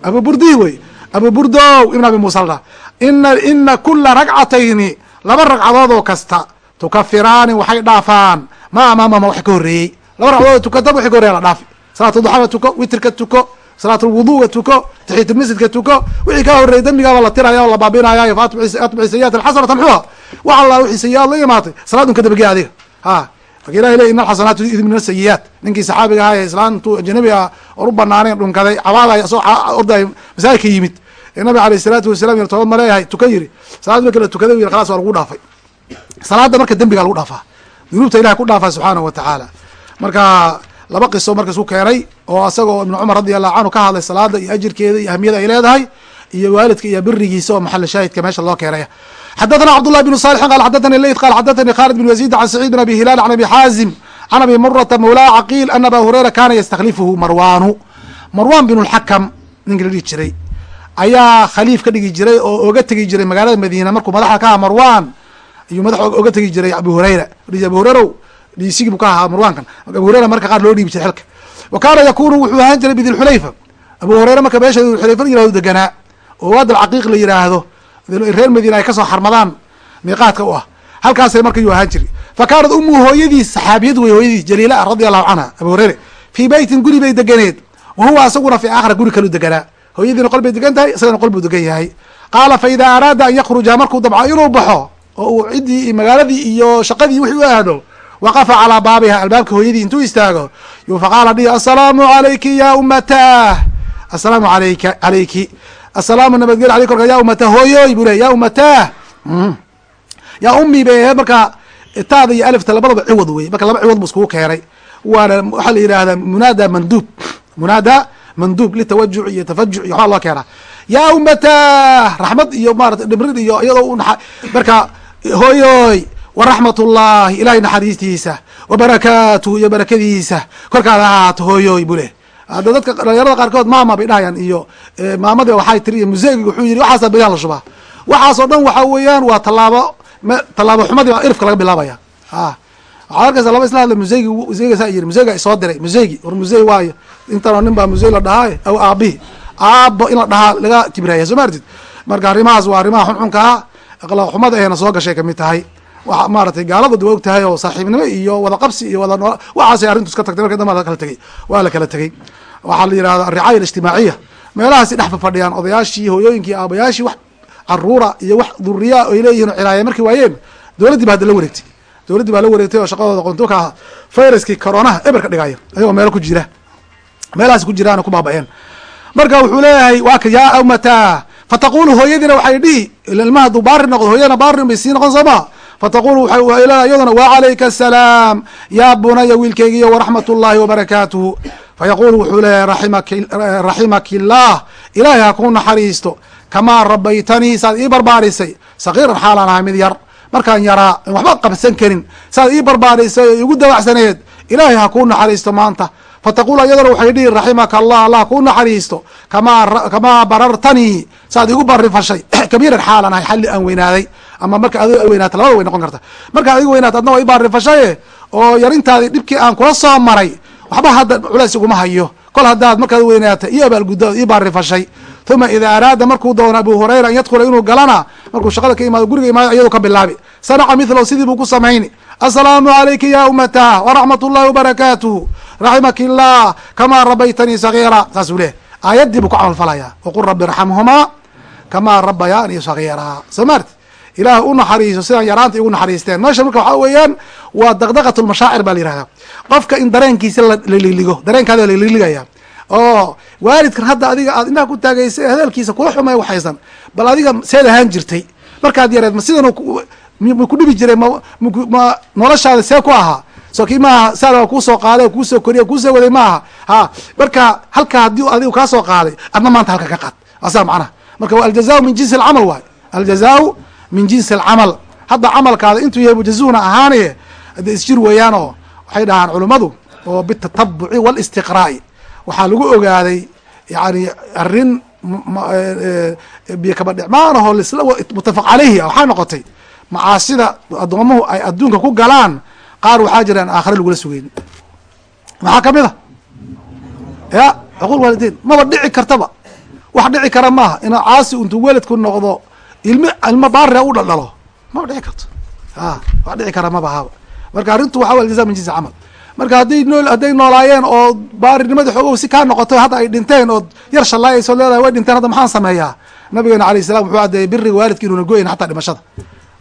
Abu burdihi wey. Abu burdow ibn abi muusa ladhaha ina ina kula ragcatayni laba ragcadood oo kasta tukafiraani waxay dhaafaan ma amaamama wax ka horreeyey. Laba ragcadood tukataba waxay ka horreya la dhaafi. Salaatu duxada tuko witrka tuko salaatulwuduga tuko taxiyatulmasjidka tuko. Wixii ka horreeyey dambigaaba la tiraya oo la baabinayaayo faatbici sayiat alxasanata muxuha wax alla wixii sayi-aad la imaatay. Salaad un ka dabagey adiga. Ha. Marka ilahi ley in alxasanaatu yudhib min asayiyaat ninkii saxaabiga ahaa ee islaan intuu ajanabi ah oon u banaanayn dhunkaday cabaaday asoo orday masaajidka yimid. Ee nabiga aleyh isalaatu wasalaam yar toobad ma tuka yiri. Salaad marka la tukaday yiri khalas waa lagu dhaafay. Salaada marka dembigaa lagu dhaafaa dunuubta ilahay ku dhaafaa subxaanahu wa tacaala marka laba qiso marka isku keenay oo asagoo ibnu cumar radi allahu canhu ka hadlay salaada iyo ajirkeeda iyo ahmiyada ay leedahay iyo waalidka iyo birigiisa oo maxal shaahidka meesha loo keenaya xadathana cabdالlah بن صالح qal xadathani leyt qal xadathani khالد بن يزيد عن سعيد بن أbي هiلال عن أbي xاazim عن أbي mرةa mawlaa caqيل أن abا هurayra kana ysتkhlifhu marwanu marwan بن الxakم ninki la dhihi jiray ayaa khaliif ka dhigi jiray oo oga tegi jiray magaalada madiina markuu madaxda ka aha marwan ayuu madax oga tegi jiray abu hurayra. Abu hurayrow dhiisigi buu ka ahaa marwankan abu hurayra marka qaar loo dhiibi jiray xilka. Wa kaana yakunu wuxuu ahaan jiray bidilxulayfa abu hurayra marka meesha dilxulayfa la yiraahdo deganaa oo waad alcaqiiq la yiraahdo reer madiina ay ka soo xarmadaan miiqaadka u ah. Halkaasay marka yuu ahaan jiray. Fa kaanat umuhu saxaabiyad wey hooyadiis jaliila ah allahu canha abu hureyre fii beytin guri bay deganeed wa huwa asaguna fi aakhira guri kalu deganaa hooyadiina qol bay degan tahay isagana qol buu degan yahay. Qaala fa araada an yakruja markuu dabco inuu baxo oo uu ciddii magaaladii iyo shaqadii wixii u aado waqafa calaa baabiha albaabka hooyadii intuu istaago faqaala dhihi assalaamu calayki ya umatah assalaamu alayka calayki. Assalaamu nabadgelyo aleyk korka ya umata hooyoy buu le ya umatah yaa ummi aheed marka taada iyo alifta labadaba ciwad wey marka laba ciwad bu iskugu keenay. Waana waxaa la yidhahdaa munaada manduub munaada manduub litawajuc iyo tafajuc iyo waxbaa loo keenaa. Yaa umatah raxmad iyo maarata dhibrid iyo iyadoo marka hooyoy waraxmat ullahi ilahay naxariistiisa wabarakaatuhu iyo barakadiisa. Korkaada ahaato hooyoy buu leh hadda dadka dhalinyarada qaarkood maama bay dhahayaan iyo maamada waxay tiri museygi wuxuu yidhi waxaasa beriyan la shubaa. Waxaas oo dhan waxa weeyaan waa tallaabo tallaabo xumadii baa irifka laga bilaabaya. A waxaad arkaysa laba isla hadla museygi museyga saa yiri museyga isoo diray museygi war musey waayo. Intanoo nin baa musey la dhahaa aw aabihi aabo in la dhahaa laga kibraya soo ma artid marka arrimahaas waa arrimaha xunxunka ah akhlaaq xumada ahna soo gashay ka mid tahay. Wa maaratay gaaladu da wa og tahay oo saaxiibnimo iyo wada qabsi iyo wada waxaasay arrintu iska tagtay. Marka damba la kala tegey waa la kala tegey waxaa la yihahda aricaaya alijtimaaciya meelahaasi dhex fafadhiyaan odayaashii hooyooyinkii aabayaashii wax caruura iyo wax duriyaa ay leeyihiin cilaaya markay waayeen dowladdii ba hadda la wareegtay. Dowladdii baa la wareegtay oo shaqadooda qontuka aha fayraskii coronaha eberka dhigaya ayagoo meelo ku jira. Meelahaas ku jiraan ku baaba-een. Marka wuxuu leeyahay waa ka yaa umata fataqulu hooyadiina waxay dhihi ilmaha hadduu baari noqdo hooyana baari bay sii noqon sooma. Fataqulu waxay leedahay iyaduna wacalayka asalaam yaa bunaya wiilkeygiiyo waraxmat ullahi wabarakaatuhu fayaqulu wuxuu leeyahay raximaki illaah ilaahay ha kuu naxariisto. Kamaa rabaytanii saad ii barbaarisay. Sagiiran xaalaan ahay mid yar. Markaan yaraa waxba qabsan karin. Saad ii barbaarisay oo igu dawacsaneed ilaahay ha kuu naxariisto maanta fataqul iyaduna waxay dhihi raximaka allah allah kuu naxariisto. Kamaa kamaa barartanii saad igu bari fashay. Kabiiran xaalan ahay xalli aan weynaaday. Ama marka adigo ay weynaata labada way noqon karta. Markaa adiga weynaata adna waa i oo yarintaadii dhibkii aan kula soo maray waxba hadda culays iguma hayo. Kol haddaad markaad weynaata iyo abaalguddo ii baari fashay. Uma ida araada markuu doono abu hurayra an yadkhula inuu galana markuu shaqada ka imaado guriga imaado iyadu ka bilaabi. Sanaca mithlahu sidii buu ku samayni. Assalaamu calayka ya umatah waraxmat ullahi wabarakaatuhu raximaki illah kamaa rabaytanii sagiira saasuu leehay aayaddii buu ku camal falaya waqul rabbi irxamhumaa kamaa rabayaanii sagiira. Soo maarti ilaah u naxariiso sidaan yaraanta igu naxariisteen. Meesha marka waxaa weeyaan waa daqdaqat lmashaacir baa la yihahdaa qofka in dareenkiisa laliligo dareenkaada laliligaya oo waalidkan hadda adiga aad indhaha ku taagaysa hadalkiisa kula xumay waxaysan. Bal adiga seed ahaan jirtay. Markaad yareed ma sidan ma ku dhibi jiray ma noloshaada see ku ahaa so kii maaha? Saa kuusoo qaaday kuusoo koriya kuusoo waday maaha. Ha marka halkaa haddii adigu kaa soo qaaday adna maanta halka ka qaad. Asaa macnaha. Marka aljaza min jinsi alcamal waay. Aljazaau min jinsi alcamal hadda camalkaada intuu yahay bujazuhna ahaanaye hadda isjir weeyaan oo waxay dhahaan culummadu oo bitatabuci walistiqraa'i. Waxaa lagu ogaaday yani arrin biyo kaba dhicmaanahoo lisla mutafaq caleyhi waxaa noqotay macaasida addoomuhu ay adduunka ku galaan qaar waxaa jiraan aakhare lagula sugeyn maxaa ka mid a ya xuquuq waalidein maba dhici kartaba. Wax dhici kara maaha. Inuu caasi intuu weladku noqdo ilmi ilmo baarira u dhaldhalo maba dhici karto. A wax dhici kara maba haba marka arrintu waxa aljaza min jinsi camal. Marka hadday nool hadday noolaayeen oo baarinimada xoogow si kaa noqoto hadda ay dhinteen ood yar shallaayayso leedahay way dhinteen hadda maxaan sameeyaa? Nabigeena alayh salam wuxuu adeeyay biriga waalidka inuuna goyn xataa dhimashada.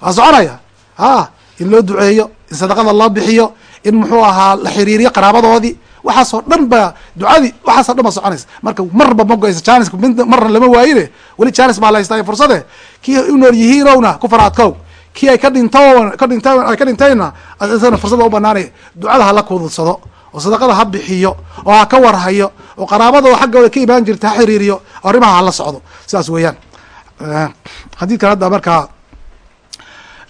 Waa soconaya? Ha in loo duceeyo in sadaqada loo bixiyo in muxuu ahaa la xiriiriyo qaraabadoodii. Waxaasoo dhan ba ducadii waxaaso dhan ba soconaysa. Marka marba ma go'aysa janis marna lama waayine. Weli janis baa la haystaa fursade. Kii u nool yihiinowna ku faraadkow kii ay ka dhinto ka dhinta ay ka dhintayna isagana fursada u banaanay ducada hala kududsado oo sadaqada ha bixiyo oo ha ka warhayo oo qaraabada oo xaggooda ka imaan jirta ha xiriiriyo oo arrimaha hala socdo. Sidaas weeyaan. Xadiidkan hadda markaa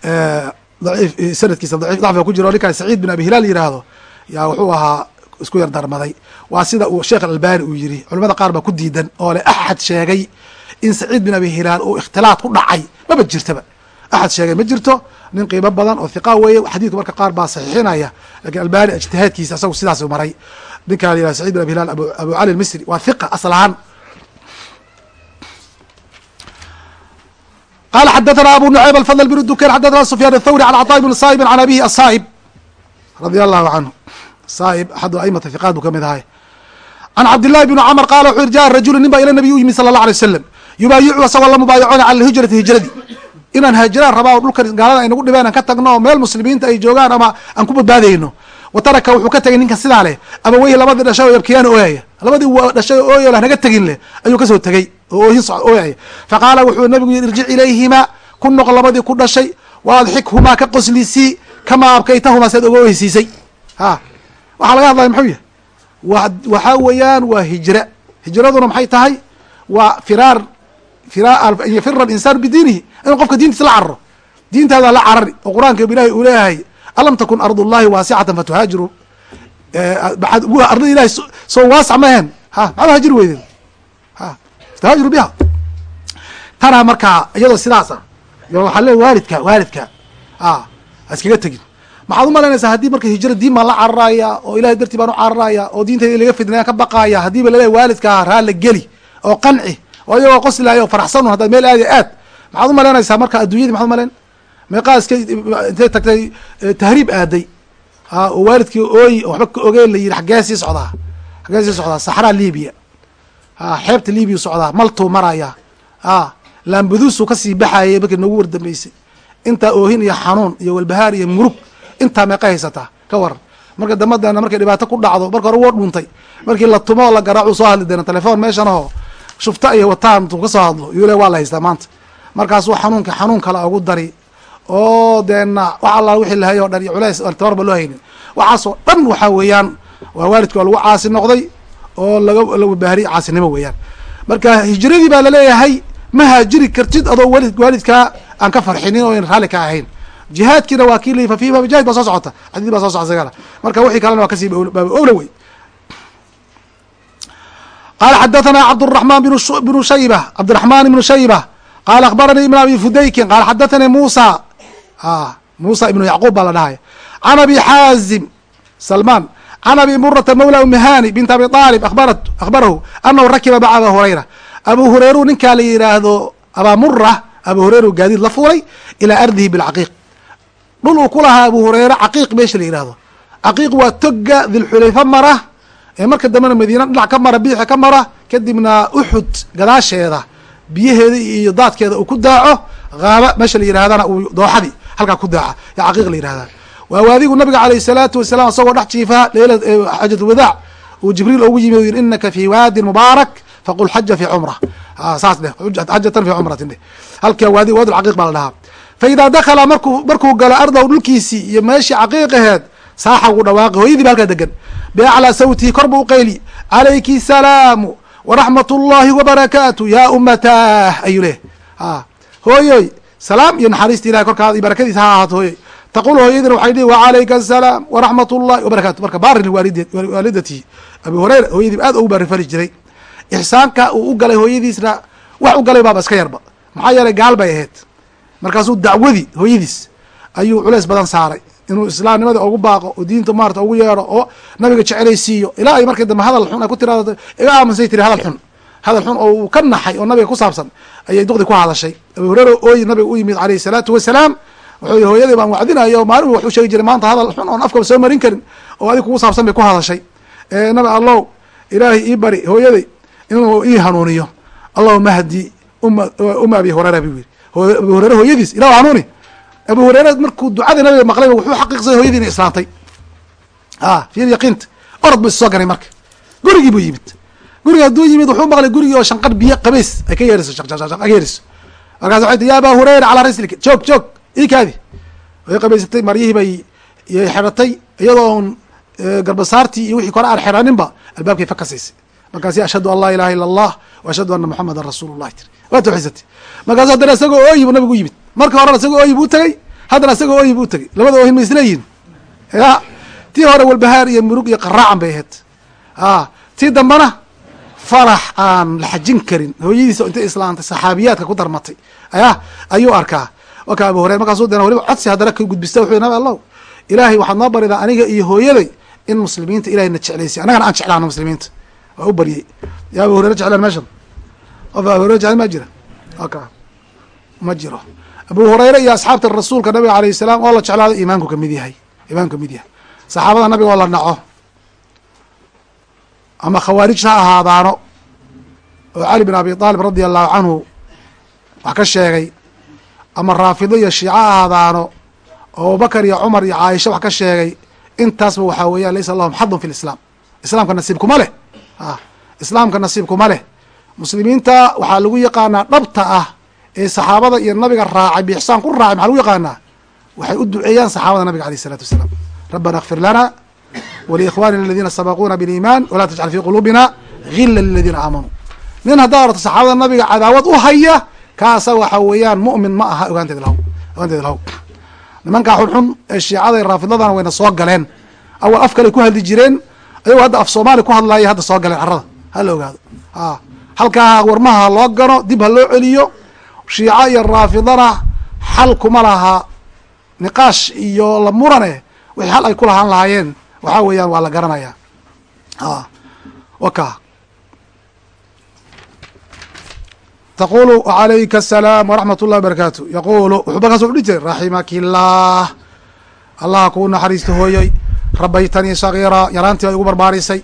daciif sanadkiisa daciif dacfiga ku jiro ninkaan saciid bin abi hilaal yihahdo yaa wuxuu ahaa isku yar darmaday. Waa sida uu sheekh albani uu yiri culamada qaar baa ku diidan oo le axad sheegay in saciid bin abi hilaal uu ikhtilaat ku dhacay. Maba jirtaba. Axad sheegay ma jirto nin qiimo badan oo hiqa weeye xadiidka marka qaar baa saxiixinaya laakiin albani ijtihaadkiisa isagu sidaas maray. Ninkaa la yihah sacid bin abi hilaal abu cali almisri waa hiqa asl ahaan qala xadathana abu nucayb alfadl bn dukayn xadathana sufyaan athawri can caطaa bn saa'ib can abihi asaa'ib radia allahu canhu saa'ib axadu aimata hiqaad buu ka mid ahay can cabdillahi bni cmr qala wuxuu yiri jaa rajulu nin baa ila nabiy alay wasalam yubaayicu asagoo la mubaayacona cala hijrati hijradii inaan haajiraan rabaa oo dhulkan gaalada ay nagu dhibeen aan ka tagno oo meel muslimiinta ay joogaan ama aan ku badbaadayno wa taraka wuxuu ka tegay ninka sidaa leh ama weyhi labadii dhashay oo yabkiyaana labadii dhashay oo ooyo hanaga tegin leh ayuu ka soo tegey oo oohin ooyaya faqaala wuxuu nabigu yiri irjic ilayhima ku noq labadii ku dhashay wa adxikhumaa ka qoslisii kamaa abkaytahumaa saad oga oheysiisay ha waxaa laga hadlaya muxuu yahay wa waxaa weeyaan waa hijra hijraduna maxay tahay? Waa firaar an yafira alinsaan bidiinihi inuu qofka diintiisa la cararo. Diintaada la carari oo qur'aanka ilahi uu leeyahay alam takun ard llahi waasicatan fatuhaajiru ardada ilahi soo waasac mahen ha maxaad haajiri weydeen? Ha fatuhaajiru biha. Tanaa markaa iyadoo sidaasa waxaa le waalidka waalidka. A iskaga tegin. Maxaad umalaynaysaa haddii marka hijra diin baan la cararaya oo ilahay dartii baan u cararaya oo diintayda laga fidnaya ka baqaya haddiiba laleeyahy waalidkaa raalla geli oo qanci oo iyagoo qoslaayo o faraxsanu haddaad meel aadi aad. Maxaad umalaynaysaa marka adduunyadii maxad umalayn meeqaa iska intay tagtay tahriib aaday a oo waalidkii ooyi oo waxba ka ogeyn la yidhi xaggee sii socdaa. Xaggee sii socdaa saxraa libiya a xeebta libiya socdaa maltuu maraya a laambaduusuu ka sii baxayay markii noogu wardambeysay. Intaa oohin iyo xanuun iyo walbahaar iyo murug intaa meeqa haysataa ka waran marka damadana markay dhibaato ku dhacdo marka hore woo dhuntay. Markii la tumo la garaacu soo hadli deena telefoon meeshan oo shufta iyo wataan tuu ka soo hadlo yuu le waa la haystaa maanta. Markaasuu xanuunka xanuun kale ugu dari oo deena wax alla wixii lahay o dhan iyo culays tabarba loo haynin waxaasoo dhan waxaa weeyaan waa waalidka oo lagu caasi noqday oo laga lagu baahriy caasinimo weeyaan marka hijradii baa laleeyahay ma haajiri kartid adoo wali waalidkaa aan ka farxinin oo raalli ka ahayn jihaadkiina waa kii li fa fiiha mujahid baa soo socota xadid baa soo socota isagana marka wixii kalena waa kasii baaba owla wey qala xadathana cabdالرaحman bnu shayba cabdiرaحman ibnu shayba qala akhbaranii ibn abi fudaykin qala xadathanii musa musa ibnu yacquub baa la dhahay can abi xaazim salman can abi murata mawla umihani bint abi abarat akhbarahu anahu rakiba maca aba hurayra abu hureyru ninkaa la yihaahdo abaa mura abu hureyra gaadiid la fuulay ilaa ardihi bilcaqiiq dhul uu ku lahaa abu hureyre caqiiq meesha la yihahdo caqiiq waa toga dilxulayfa mara ee marka dambena madiina dhinac ka mara biixa ka mara kadibna uxud gadaasheeda biyaheeda iyo daadkeeda uu ku daaco haaba meesha la yihahdana uu dooxadii halkaa ku daaca. Ya caqiiq la yihahda waa waadigu nabiga alayh salaatu wasalaam isagoo dhex jiifa leila xaajat lwadaac uu jibriil ugu yimi yiri inaka fi waadin mubaarak faqul xaja fi cumra. Saas dheh xajatan fi cumratin dheh. Halka waadi waadi caqiiq baa la dhahaa. Fa idaa dakala markuu markuu galo ardaw dhulkiisii iyo meeshii caqiiqaheed saaxa ugu dhawaaqi hooyadii ba halkaa degan biaclaa sawtihi kor bu uqayli calayki salaamu waraxmat ullahi wabarakaatu ya umatah ayuu leh. A hooyoy salaam iyo naxariista ilahay korkaada iyo barakadiisa ha ahaato hooyoy taqul hooyadina waxay dhihi wacalayka asalaam waraxmat ullahi wabarakatu marka baarin waalidatihi abi hureyra hooyadii aad ugu baarifali jiray. Ixsaanka uu u galay hooyadiisna wax u galay baaba iska yarba maxaa yeelay gaal bay ahayd. Markaasuu dacwadii hooyadiis ayuu culeys badan saaray. Inuu islaamnimada ugu baaqo oo diinta maarata ugu yeedho oo nabiga jecelaysiiyo ilaa ay markii dambe hadal xun ay ku tiraado iga aamusay tiri hadal xun. Hadal xun oo uu ka naxay oo nabiga ku saabsan ayay duqdi ku hadashay. Abu hureyra ooyi nabiga u yimid alayh salaatu wasalaam wuxuu yihi hooyadii baan wacdinayo maalin wax u sheegi jiray maanta hadal xun oon afkaba soo marin karin oo adig kugu saabsan bay ku hadashay. Nabi allow ilaahay ii bari hooyaday inuu ii hanuuniyo. Allahuma hdi uma uma abi hureyra bu yiri abu hureyre hooyadiis ilah hanuuni. Abu hureyre markuu ducadii nabiga maqlayba wuxuu xaqiiqsay hoyadii inay islaantay. A fiir yaqiinta orod bu issoo ganay marka. Gurigii buu yimid guriga hadduu yimid wuxuu maqlay gurigii oo shanqar biyo qabays. Ay ka yeeriso ka yeeriso. Markaas waxay ti ya aba hureyra calaa rislik joog joog ikaadi way qabaysatay maryihii bay xeratay iyadoo on garbasaartii iyo wixii kore aan xeraninba albaabkay fa markaasi ashhadu an laa ilaha illa allah wa ashhadu ana moxamedan rasuulu llahi tiri. Waa tawxiisatay. Markaasu haddana isagoo ooyi bu nabigu u yimid. Marka horena isagoo ooyi bu u tegey haddana isagoo ooyi bu u tegey labada oohin ma ya tii hore walbahaar iyo murug iyo qaraacan bay ahayd. A tii dambena farax aan la xajin karin. Hooyadiisa intay islaantay saxaabiyaadka ku darmatay. Ya ayuu arkaa. Waka abu hurera markaasu dena waliba codsi haddana ka gudbista wuxu nabi allow ilaahay waxaad noo baridaa aniga iyo hooyaday in muslimiinta ilahay na jeclaysiy annagana aan jeclaano muslimiinta. Waa u baryey ya abu hurera jeclaan meeshan qof abu hurera jeclan ma jira? Aka ma jiro. Abu hureyre iyo asxaabta rasuulka nabiga alayh salaam oo la jeclaado iimaanku ka mid yahay. Iimaanku ka mid yahay. Saxaabada nabiga oo la naco ama khawaarij ha ahaadaano oo cali bin abi aalib radia allahu canhu wax ka sheegay ama raafido iyo shiico ha ahaadaano oo abubakar iyo cumar iyo caaisha wax ka sheegay intaasba waxaa weeyaan laysa lahum xadun fi lislaam islaamka nasiib kuma leh. A islaamka nasiib kuma leh. Muslimiinta waxaa lagu yaqaanaa dhabta ah ee saxaabada iyo nabiga raacay biixsaan ku raacay maxaa lagu yaqaanaa? Waxay u duceeyaan saxaabada nabiga aleyh isalaatu wasalaam rabbana kfir lana waliikhwanina aladina sabaquuna biliiman walaa tajcal fi quluubina gila liladiina aamanuu nin haddaa orto saxaabada nabiga cadaawad u haya kaasa waxa weeyaan mu'min ma aha ogaanteed lahow ogaanteed lahow nimankaa xunxun ee shiicada raafidladana wayna soo galeen awal af kale ku hadli jireen ayagoo hadda af soomaali ku hadlaaya hadda soo galeen carrada ha la ogaado a halkaa warmaha loo gano dib ha loo celiyo shiico iyo raafidana xal kuma laha niqaash iyo la murane wixii xal ay ku lahaayeen waxaa weeyaan waa la garanaya a waka taqulu alayka asalaam waraxmat ullahi barakaatu yaqulu wuxuu markaas u dhihi jiray raximaki illah allaha kuu naxariista hooyoy rabaytanii sagiira yaraantii baa igu barbaarisay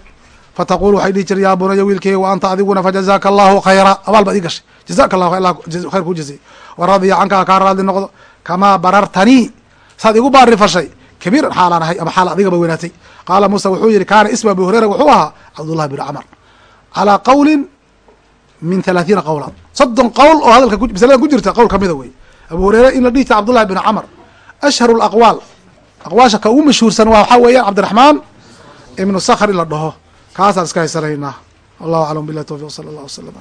fataqulu waxay dhihi jiray yaa bunaya wiilkeyga wa anta adiguna fajazaaka allahu khayra. Abaal baad ii gashay. Jazaka allahu khayr kuu jazay. Waradiya cankaa kaa raadli noqdo. Kamaa barartanii. Saad igu baari fashay kabiiran xaalaan ahay ama xaal adigaba weynaatay qaala muusa wuxuu yihi kaana ismu abi hureyra wuxuu ahaa cabdullahi bin camar. Calaa qawlin min thalaathiina qawla soddon qowl oo hadalka masalada ku jirta qowl kamida wey abu hureyre in la dhihi jira cabdullahi bin camar. Ashharu laqwaal aqwaasha ka ugu mashhuursan waa waxaa weeyaan cabdiraxmaan ibnu sakhr in la dhaho. Kaasaan iska haysanaynaa. Wallahu aclam bilah towfiq sala allah wasalam